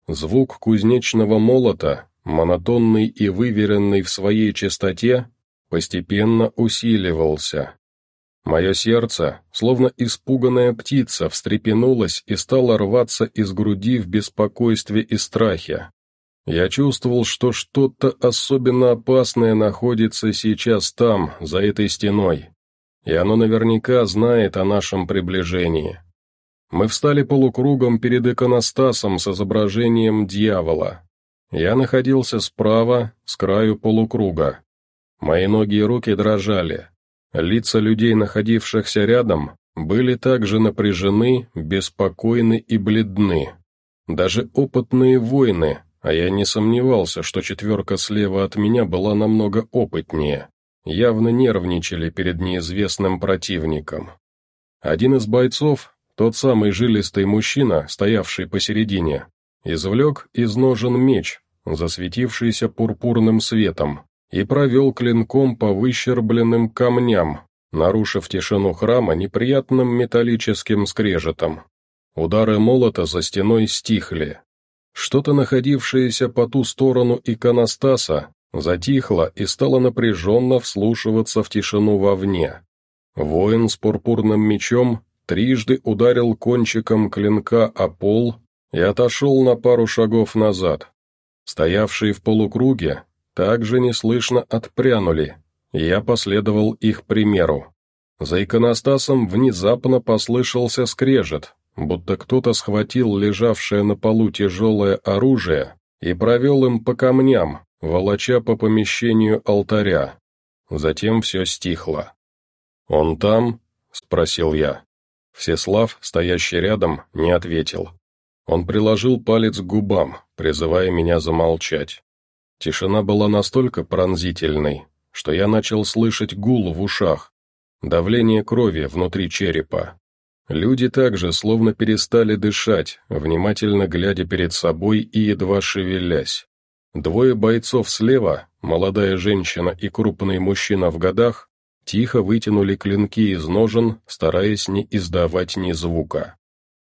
Звук кузнечного молота, монотонный и выверенный в своей частоте, постепенно усиливался. Мое сердце, словно испуганная птица, встрепенулось и стало рваться из груди в беспокойстве и страхе. Я чувствовал, что что-то особенно опасное находится сейчас там, за этой стеной, и оно наверняка знает о нашем приближении. Мы встали полукругом перед иконостасом с изображением дьявола. Я находился справа, с краю полукруга. Мои ноги и руки дрожали. Лица людей, находившихся рядом, были также напряжены, беспокойны и бледны. Даже опытные воины, а я не сомневался, что четверка слева от меня была намного опытнее. Явно нервничали перед неизвестным противником. Один из бойцов, тот самый жилистый мужчина, стоявший посередине, извлек из ножен меч, засветившийся пурпурным светом, и провел клинком по выщербленным камням, нарушив тишину храма неприятным металлическим скрежетом. Удары молота за стеной стихли, что-то, находившееся по ту сторону иконостаса, затихло и стало напряженно вслушиваться в тишину вовне. Воин с пурпурным мечом трижды ударил кончиком клинка о пол и отошел на пару шагов назад. Стоявшие в полукруге также неслышно отпрянули, и я последовал их примеру. За иконостасом внезапно послышался скрежет, будто кто-то схватил лежавшее на полу тяжелое оружие и провел им по камням, волоча по помещению алтаря. Затем все стихло. «Он там?» — спросил я. Всеслав, стоящий рядом, не ответил. Он приложил палец к губам, призывая меня замолчать. Тишина была настолько пронзительной, что я начал слышать гул в ушах, давление крови внутри черепа, Люди также словно перестали дышать, внимательно глядя перед собой и едва шевелясь. Двое бойцов слева, молодая женщина и крупный мужчина в годах, тихо вытянули клинки из ножен, стараясь не издавать ни звука.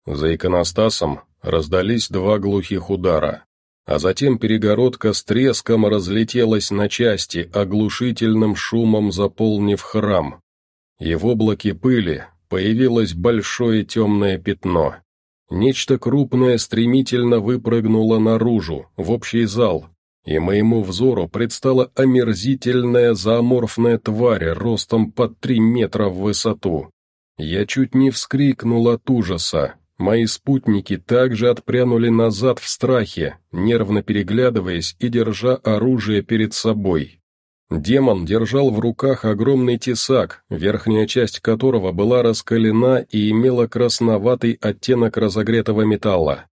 За иконостасом раздались два глухих удара, а затем перегородка с треском разлетелась на части, оглушительным шумом заполнив храм. И в облаке пыли, появилось большое темное пятно. Нечто крупное стремительно выпрыгнуло наружу, в общий зал, и моему взору предстала омерзительная зооморфная тварь ростом под три метра в высоту. Я чуть не вскрикнул от ужаса. Мои спутники также отпрянули назад в страхе, нервно переглядываясь и держа оружие перед собой. Демон держал в руках огромный тесак, верхняя часть которого была раскалена и имела красноватый оттенок разогретого металла.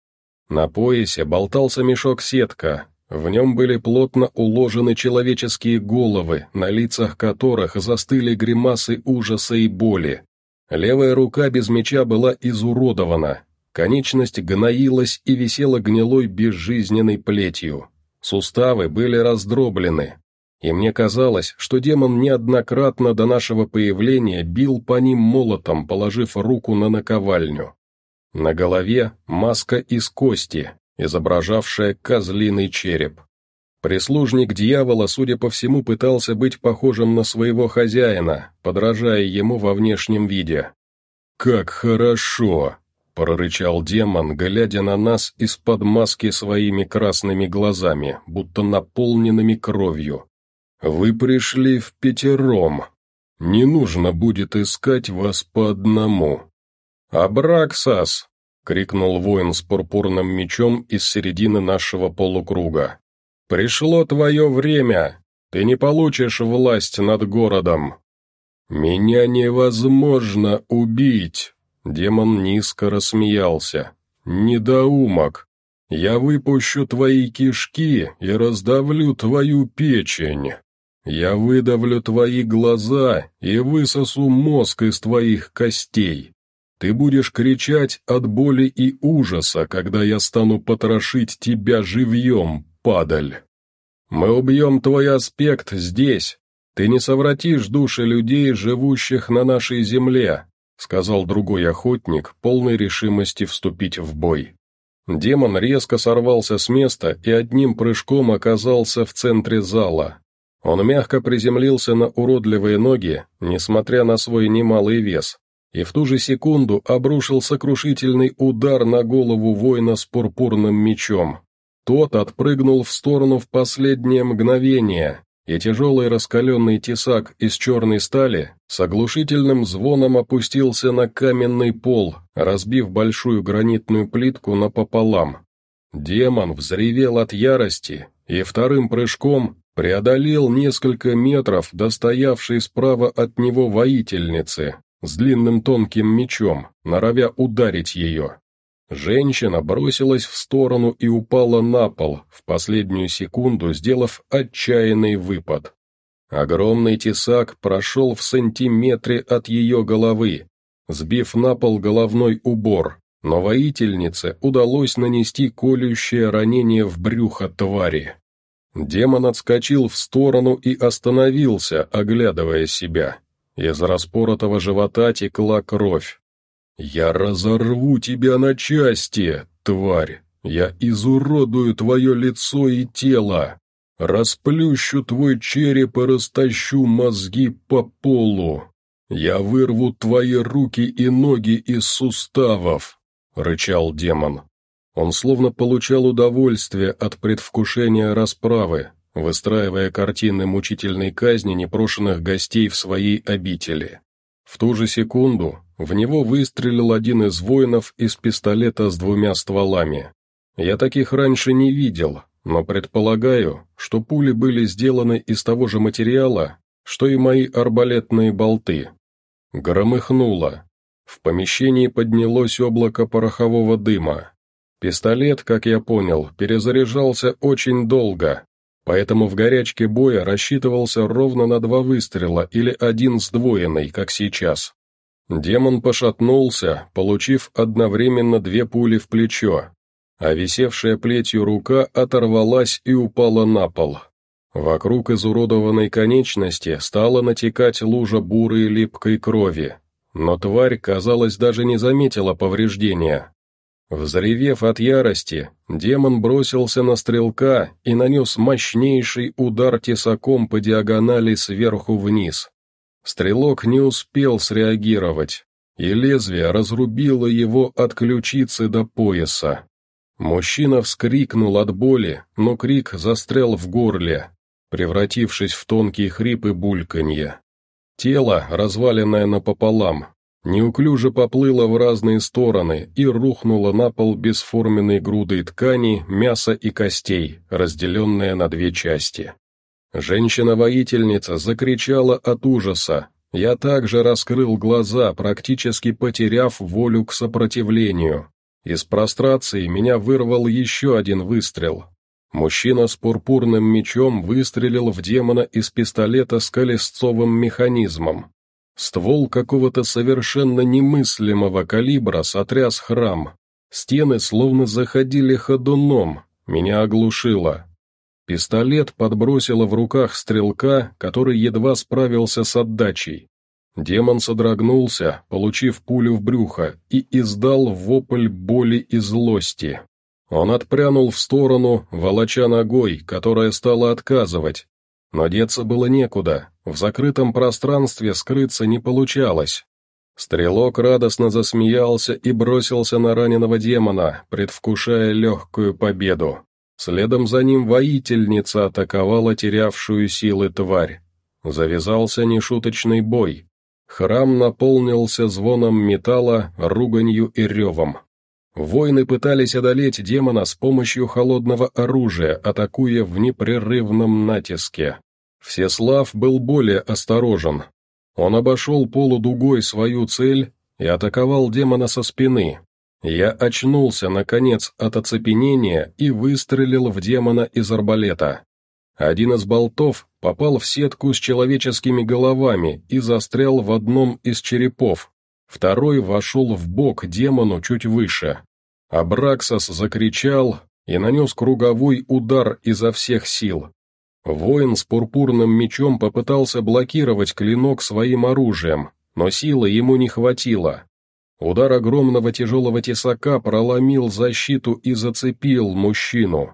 На поясе болтался мешок-сетка, в нем были плотно уложены человеческие головы, на лицах которых застыли гримасы ужаса и боли. Левая рука без меча была изуродована, конечность гноилась и висела гнилой безжизненной плетью. Суставы были раздроблены, и мне казалось, что демон неоднократно до нашего появления бил по ним молотом, положив руку на наковальню. На голове маска из кости, изображавшая козлиный череп. Прислужник дьявола, судя по всему, пытался быть похожим на своего хозяина, подражая ему во внешнем виде. «Как хорошо!» — прорычал демон, глядя на нас из-под маски своими красными глазами, будто наполненными кровью. Вы пришли в пятером. Не нужно будет искать вас по одному. «Абраксас!» — крикнул воин с пурпурным мечом из середины нашего полукруга. «Пришло твое время! Ты не получишь власть над городом. Меня невозможно убить. Демон низко рассмеялся. Недоумок. Я выпущу твои кишки и раздавлю твою печень. Я выдавлю твои глаза и высосу мозг из твоих костей. Ты будешь кричать от боли и ужаса, когда я стану потрошить тебя живьем, падаль. Мы убьем твой аспект здесь. Ты не совратишь души людей, живущих на нашей земле, сказал другой охотник, полной решимости вступить в бой. Демон резко сорвался с места и одним прыжком оказался в центре зала. Он мягко приземлился на уродливые ноги, несмотря на свой немалый вес, и в ту же секунду обрушил сокрушительный удар на голову воина с пурпурным мечом. Тот отпрыгнул в сторону в последнее мгновение, и тяжелый раскаленный тесак из черной стали с оглушительным звоном опустился на каменный пол, разбив большую гранитную плитку напополам. Демон взревел от ярости и вторым прыжком преодолел несколько метров до стоявшей справа от него воительницы, с длинным тонким мечом, норовя ударить ее. Женщина бросилась в сторону и упала на пол, в последнюю секунду сделав отчаянный выпад. Огромный тесак прошел в сантиметре от ее головы, сбив на пол головной убор, но воительнице удалось нанести колющее ранение в брюхо твари. Демон отскочил в сторону и остановился, оглядывая себя. Из распоротого живота текла кровь. «Я разорву тебя на части, тварь! Я изуродую твое лицо и тело! Расплющу твой череп и растащу мозги по полу! Я вырву твои руки и ноги из суставов!» — рычал демон. Он словно получал удовольствие от предвкушения расправы, выстраивая картины мучительной казни непрошенных гостей в своей обители. В ту же секунду в него выстрелил один из воинов из пистолета с двумя стволами. Я таких раньше не видел, но предполагаю, что пули были сделаны из того же материала, что и мои арбалетные болты. Громыхнуло. В помещении поднялось облако порохового дыма. Пистолет, как я понял, перезаряжался очень долго, поэтому в горячке боя рассчитывался ровно на два выстрела или один сдвоенный, как сейчас. Демон пошатнулся, получив одновременно две пули в плечо, а висевшая плетью рука оторвалась и упала на пол. Вокруг изуродованной конечности стала натекать лужа бурой липкой крови, но тварь, казалось, даже не заметила повреждения. Взревев от ярости, демон бросился на стрелка и нанес мощнейший удар тесаком по диагонали сверху вниз. Стрелок не успел среагировать, и лезвие разрубило его от ключицы до пояса. Мужчина вскрикнул от боли, но крик застрял в горле, превратившись в тонкий хрип и бульканье. Тело, разваленное напополам, неуклюже поплыла в разные стороны и рухнула на пол бесформенной грудой ткани, мяса и костей, разделенная на две части. Женщина-воительница закричала от ужаса. Я также раскрыл глаза, практически потеряв волю к сопротивлению. Из прострации меня вырвал еще один выстрел. Мужчина с пурпурным мечом выстрелил в демона из пистолета с колесцовым механизмом. Ствол какого-то совершенно немыслимого калибра сотряс храм. Стены словно заходили ходуном, меня оглушило. Пистолет подбросило в руках стрелка, который едва справился с отдачей. Демон содрогнулся, получив пулю в брюхо, и издал вопль боли и злости. Он отпрянул в сторону, волоча ногой, которая стала отказывать, но деться было некуда, в закрытом пространстве скрыться не получалось. Стрелок радостно засмеялся и бросился на раненого демона, предвкушая легкую победу. Следом за ним воительница атаковала терявшую силы тварь. Завязался нешуточный бой. Храм наполнился звоном металла, руганью и ревом. Воины пытались одолеть демона с помощью холодного оружия, атакуя в непрерывном натиске. Всеслав был более осторожен. Он обошел полудугой свою цель и атаковал демона со спины. Я очнулся, наконец, от оцепенения и выстрелил в демона из арбалета. Один из болтов попал в сетку с человеческими головами и застрял в одном из черепов. Второй вошел в бок демону чуть выше. Абраксас закричал и нанес круговой удар изо всех сил. Воин с пурпурным мечом попытался блокировать клинок своим оружием, но силы ему не хватило. Удар огромного тяжелого тесака проломил защиту и зацепил мужчину.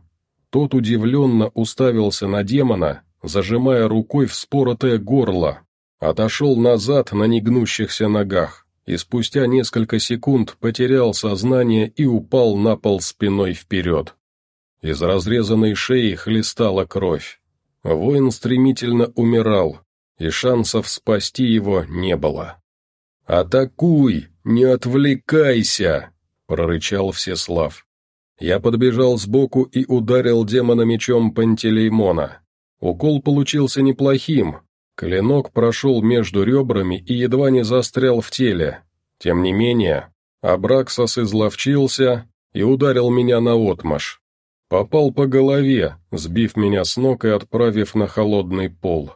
Тот удивленно уставился на демона, зажимая рукой вспоротое горло, отошел назад на негнущихся ногах и спустя несколько секунд потерял сознание и упал на пол спиной вперед. Из разрезанной шеи хлестала кровь. Воин стремительно умирал, и шансов спасти его не было. «Атакуй! Не отвлекайся!» — прорычал Всеслав. Я подбежал сбоку и ударил демона мечом Пантелеймона. Укол получился неплохим. Клинок прошел между ребрами и едва не застрял в теле. Тем не менее, Абраксас изловчился и ударил меня наотмашь. Попал по голове, сбив меня с ног и отправив на холодный пол.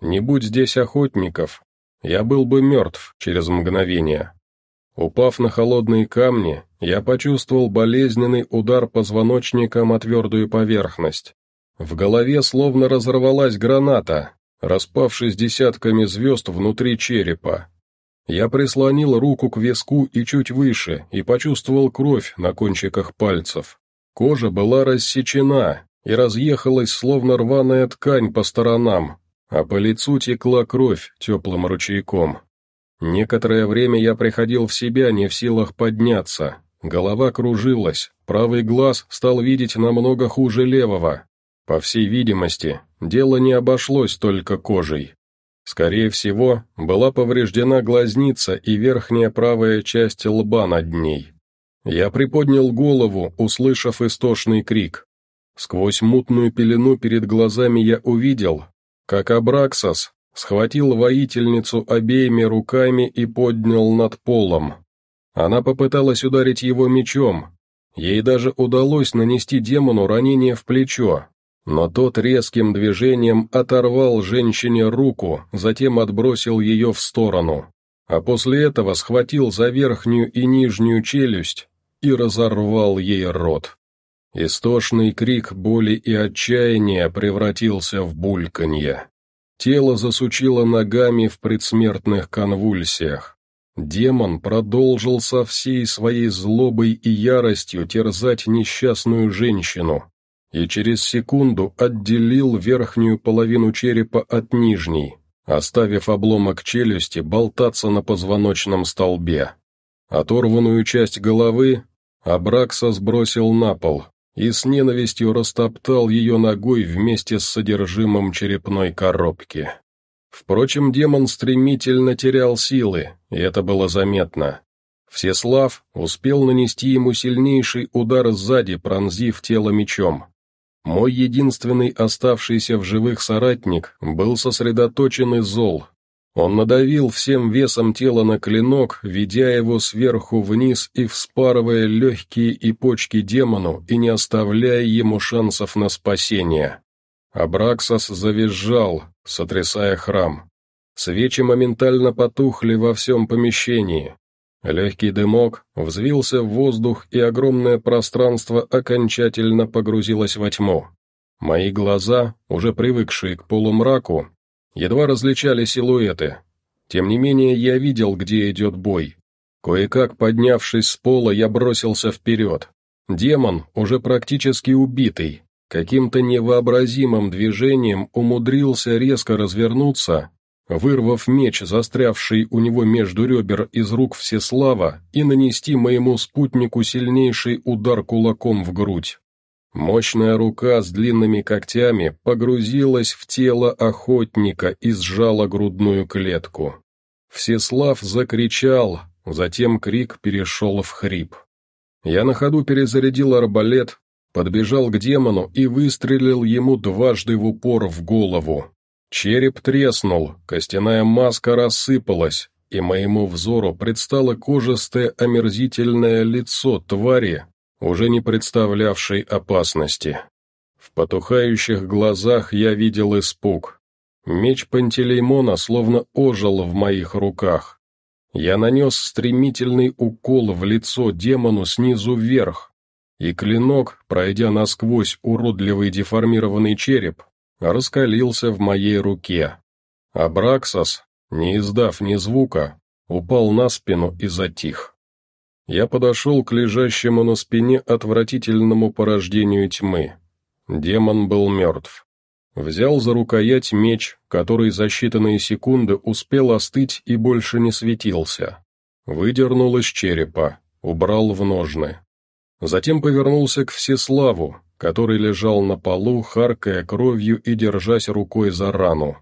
Не будь здесь охотников, я был бы мертв через мгновение. Упав на холодные камни, я почувствовал болезненный удар позвоночником о твердую поверхность. В голове словно разорвалась граната, распавшись десятками звезд внутри черепа. Я прислонил руку к виску и чуть выше, и почувствовал кровь на кончиках пальцев. Кожа была рассечена и разъехалась, словно рваная ткань по сторонам, а по лицу текла кровь теплым ручейком. Некоторое время я приходил в себя, не в силах подняться. Голова кружилась, правый глаз стал видеть намного хуже левого. По всей видимости, дело не обошлось только кожей. Скорее всего, была повреждена глазница и верхняя правая часть лба над ней. Я приподнял голову, услышав истошный крик. Сквозь мутную пелену перед глазами я увидел, как Абраксас схватил воительницу обеими руками и поднял над полом. Она попыталась ударить его мечом. Ей даже удалось нанести демону ранение в плечо, но тот резким движением оторвал женщине руку, затем отбросил ее в сторону, а после этого схватил за верхнюю и нижнюю челюсть и разорвал ей рот. Истошный крик боли и отчаяния превратился в бульканье. Тело засучило ногами в предсмертных конвульсиях. Демон продолжил со всей своей злобой и яростью терзать несчастную женщину, и через секунду отделил верхнюю половину черепа от нижней, оставив обломок челюсти болтаться на позвоночном столбе. Оторванную часть головы Абракса сбросил на пол, и с ненавистью растоптал ее ногой вместе с содержимым черепной коробки. Впрочем, демон стремительно терял силы, и это было заметно. Всеслав успел нанести ему сильнейший удар сзади, пронзив тело мечом. Мой единственный оставшийся в живых соратник был сосредоточен и зол, он надавил всем весом тела на клинок, ведя его сверху вниз и вспарывая легкие и почки демону и не оставляя ему шансов на спасение. Абраксас завизжал, сотрясая храм. Свечи моментально потухли во всем помещении. Легкий дымок взвился в воздух, и огромное пространство окончательно погрузилось во тьму. Мои глаза, уже привыкшие к полумраку, едва различали силуэты. Тем не менее, я видел, где идет бой. Кое-как поднявшись с пола, я бросился вперед. Демон, уже практически убитый, каким-то невообразимым движением умудрился резко развернуться, вырвав меч, застрявший у него между ребер из рук Всеслава, и нанести моему спутнику сильнейший удар кулаком в грудь. Мощная рука с длинными когтями погрузилась в тело охотника и сжала грудную клетку. Всеслав закричал, затем крик перешел в хрип. Я на ходу перезарядил арбалет, подбежал к демону и выстрелил ему дважды в упор в голову. Череп треснул, костяная маска рассыпалась, и моему взору предстало кожистое омерзительное лицо твари, уже не представлявшей опасности. В потухающих глазах я видел испуг. Меч Пантелеймона словно ожил в моих руках. Я нанес стремительный укол в лицо демону снизу вверх, и клинок, пройдя насквозь уродливый деформированный череп, раскалился в моей руке. Абраксос, не издав ни звука, упал на спину и затих. Я подошел к лежащему на спине отвратительному порождению тьмы. Демон был мертв. Взял за рукоять меч, который за считанные секунды успел остыть и больше не светился. Выдернул из черепа, убрал в ножны. Затем повернулся к Всеславу, который лежал на полу, харкая кровью и держась рукой за рану.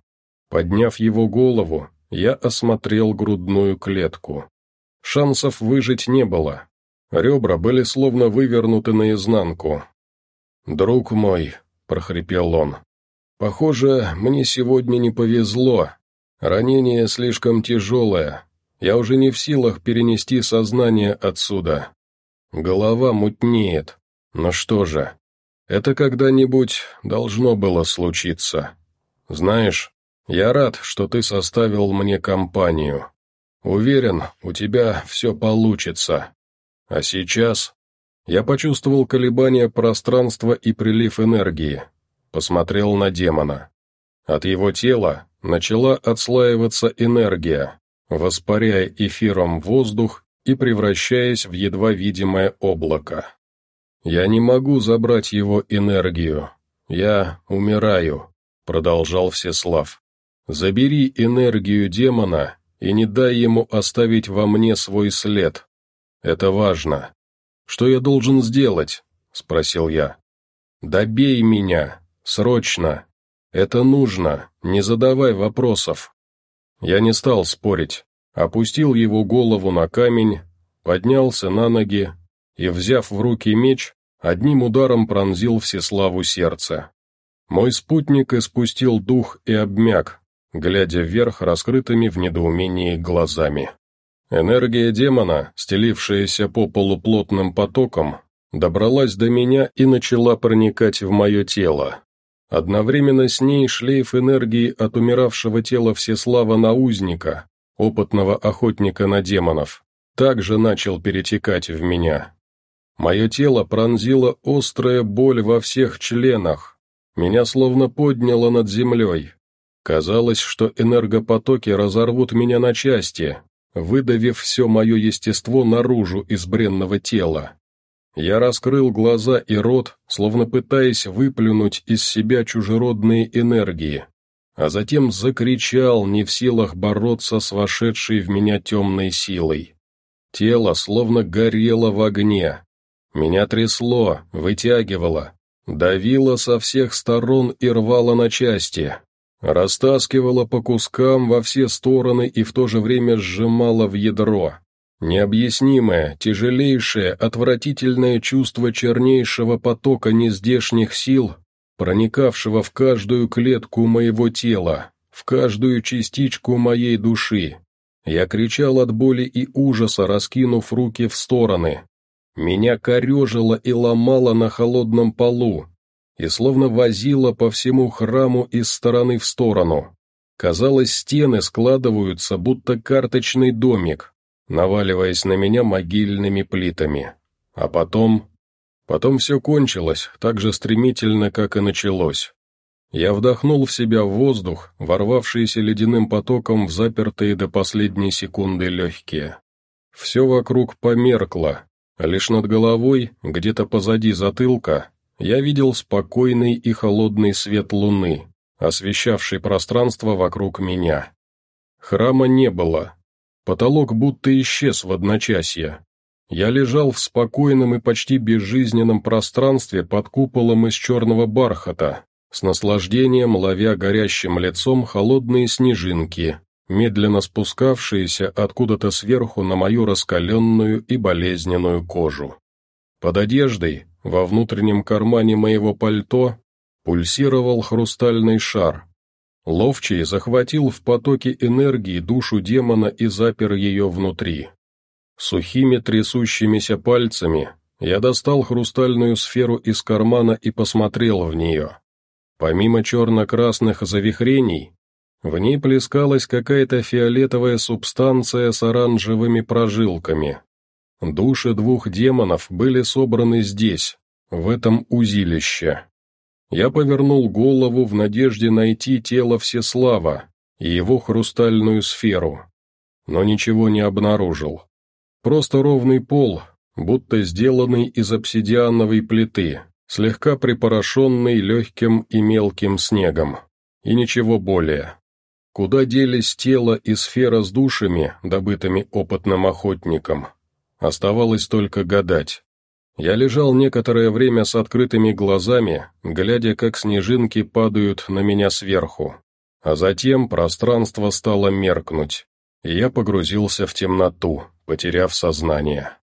Подняв его голову, я осмотрел грудную клетку. Шансов выжить не было. Ребра были словно вывернуты наизнанку. «Друг мой», — прохрипел он, — «похоже, мне сегодня не повезло. Ранение слишком тяжелое. Я уже не в силах перенести сознание отсюда. Голова мутнеет. Но что же, это когда-нибудь должно было случиться. Знаешь, я рад, что ты составил мне компанию. Уверен, у тебя все получится. А сейчас я почувствовал колебания пространства и прилив энергии. Посмотрел на демона. От его тела начала отслаиваться энергия, воспаряя эфиром воздух и превращаясь в едва видимое облако. «Я не могу забрать его энергию. Я умираю», — продолжал Всеслав. «Забери энергию демона и не дай ему оставить во мне свой след. Это важно. Что я должен сделать?» — спросил я. «Добей меня. Срочно. Это нужно. Не задавай вопросов». Я не стал спорить опустил его голову на камень, поднялся на ноги и, взяв в руки меч, одним ударом пронзил Всеславу сердце. Мой спутник испустил дух и обмяк, глядя вверх раскрытыми в недоумении глазами. Энергия демона, стелившаяся по полу плотным потоком, добралась до меня и начала проникать в мое тело. Одновременно с ней шлейф энергии от умиравшего тела Всеслава Наузника опытного охотника на демонов, также начал перетекать в меня. Мое тело пронзило острая боль во всех членах, меня словно подняло над землей. Казалось, что энергопотоки разорвут меня на части, выдавив все мое естество наружу из бренного тела. Я раскрыл глаза и рот, словно пытаясь выплюнуть из себя чужеродные энергии, а затем закричал, не в силах бороться с вошедшей в меня темной силой. Тело словно горело в огне. Меня трясло, вытягивало, давило со всех сторон и рвало на части, растаскивало по кускам во все стороны и в то же время сжимало в ядро. Необъяснимое, тяжелейшее, отвратительное чувство чернейшего потока нездешних сил проникавшего в каждую клетку моего тела, в каждую частичку моей души. Я кричал от боли и ужаса, раскинув руки в стороны. Меня корежило и ломало на холодном полу, и словно возило по всему храму из стороны в сторону. Казалось, стены складываются, будто карточный домик, наваливаясь на меня могильными плитами. А потом Потом все кончилось, так же стремительно, как и началось. Я вдохнул в себя воздух, ворвавшийся ледяным потоком в запертые до последней секунды легкие. Все вокруг померкло, лишь над головой, где-то позади затылка, я видел спокойный и холодный свет луны, освещавший пространство вокруг меня. Храма не было. Потолок будто исчез в одночасье, я лежал в спокойном и почти безжизненном пространстве под куполом из черного бархата, с наслаждением ловя горящим лицом холодные снежинки, медленно спускавшиеся откуда-то сверху на мою раскаленную и болезненную кожу. Под одеждой, во внутреннем кармане моего пальто, пульсировал хрустальный шар. Ловчий захватил в потоке энергии душу демона и запер ее внутри. Сухими трясущимися пальцами я достал хрустальную сферу из кармана и посмотрел в нее. Помимо черно-красных завихрений, в ней плескалась какая-то фиолетовая субстанция с оранжевыми прожилками. Души двух демонов были собраны здесь, в этом узилище. Я повернул голову в надежде найти тело Всеслава и его хрустальную сферу, но ничего не обнаружил. Просто ровный пол, будто сделанный из обсидиановой плиты, слегка припорошенный легким и мелким снегом. И ничего более. Куда делись тело и сфера с душами, добытыми опытным охотником? Оставалось только гадать. Я лежал некоторое время с открытыми глазами, глядя, как снежинки падают на меня сверху. А затем пространство стало меркнуть, и я погрузился в темноту, потеряв сознание.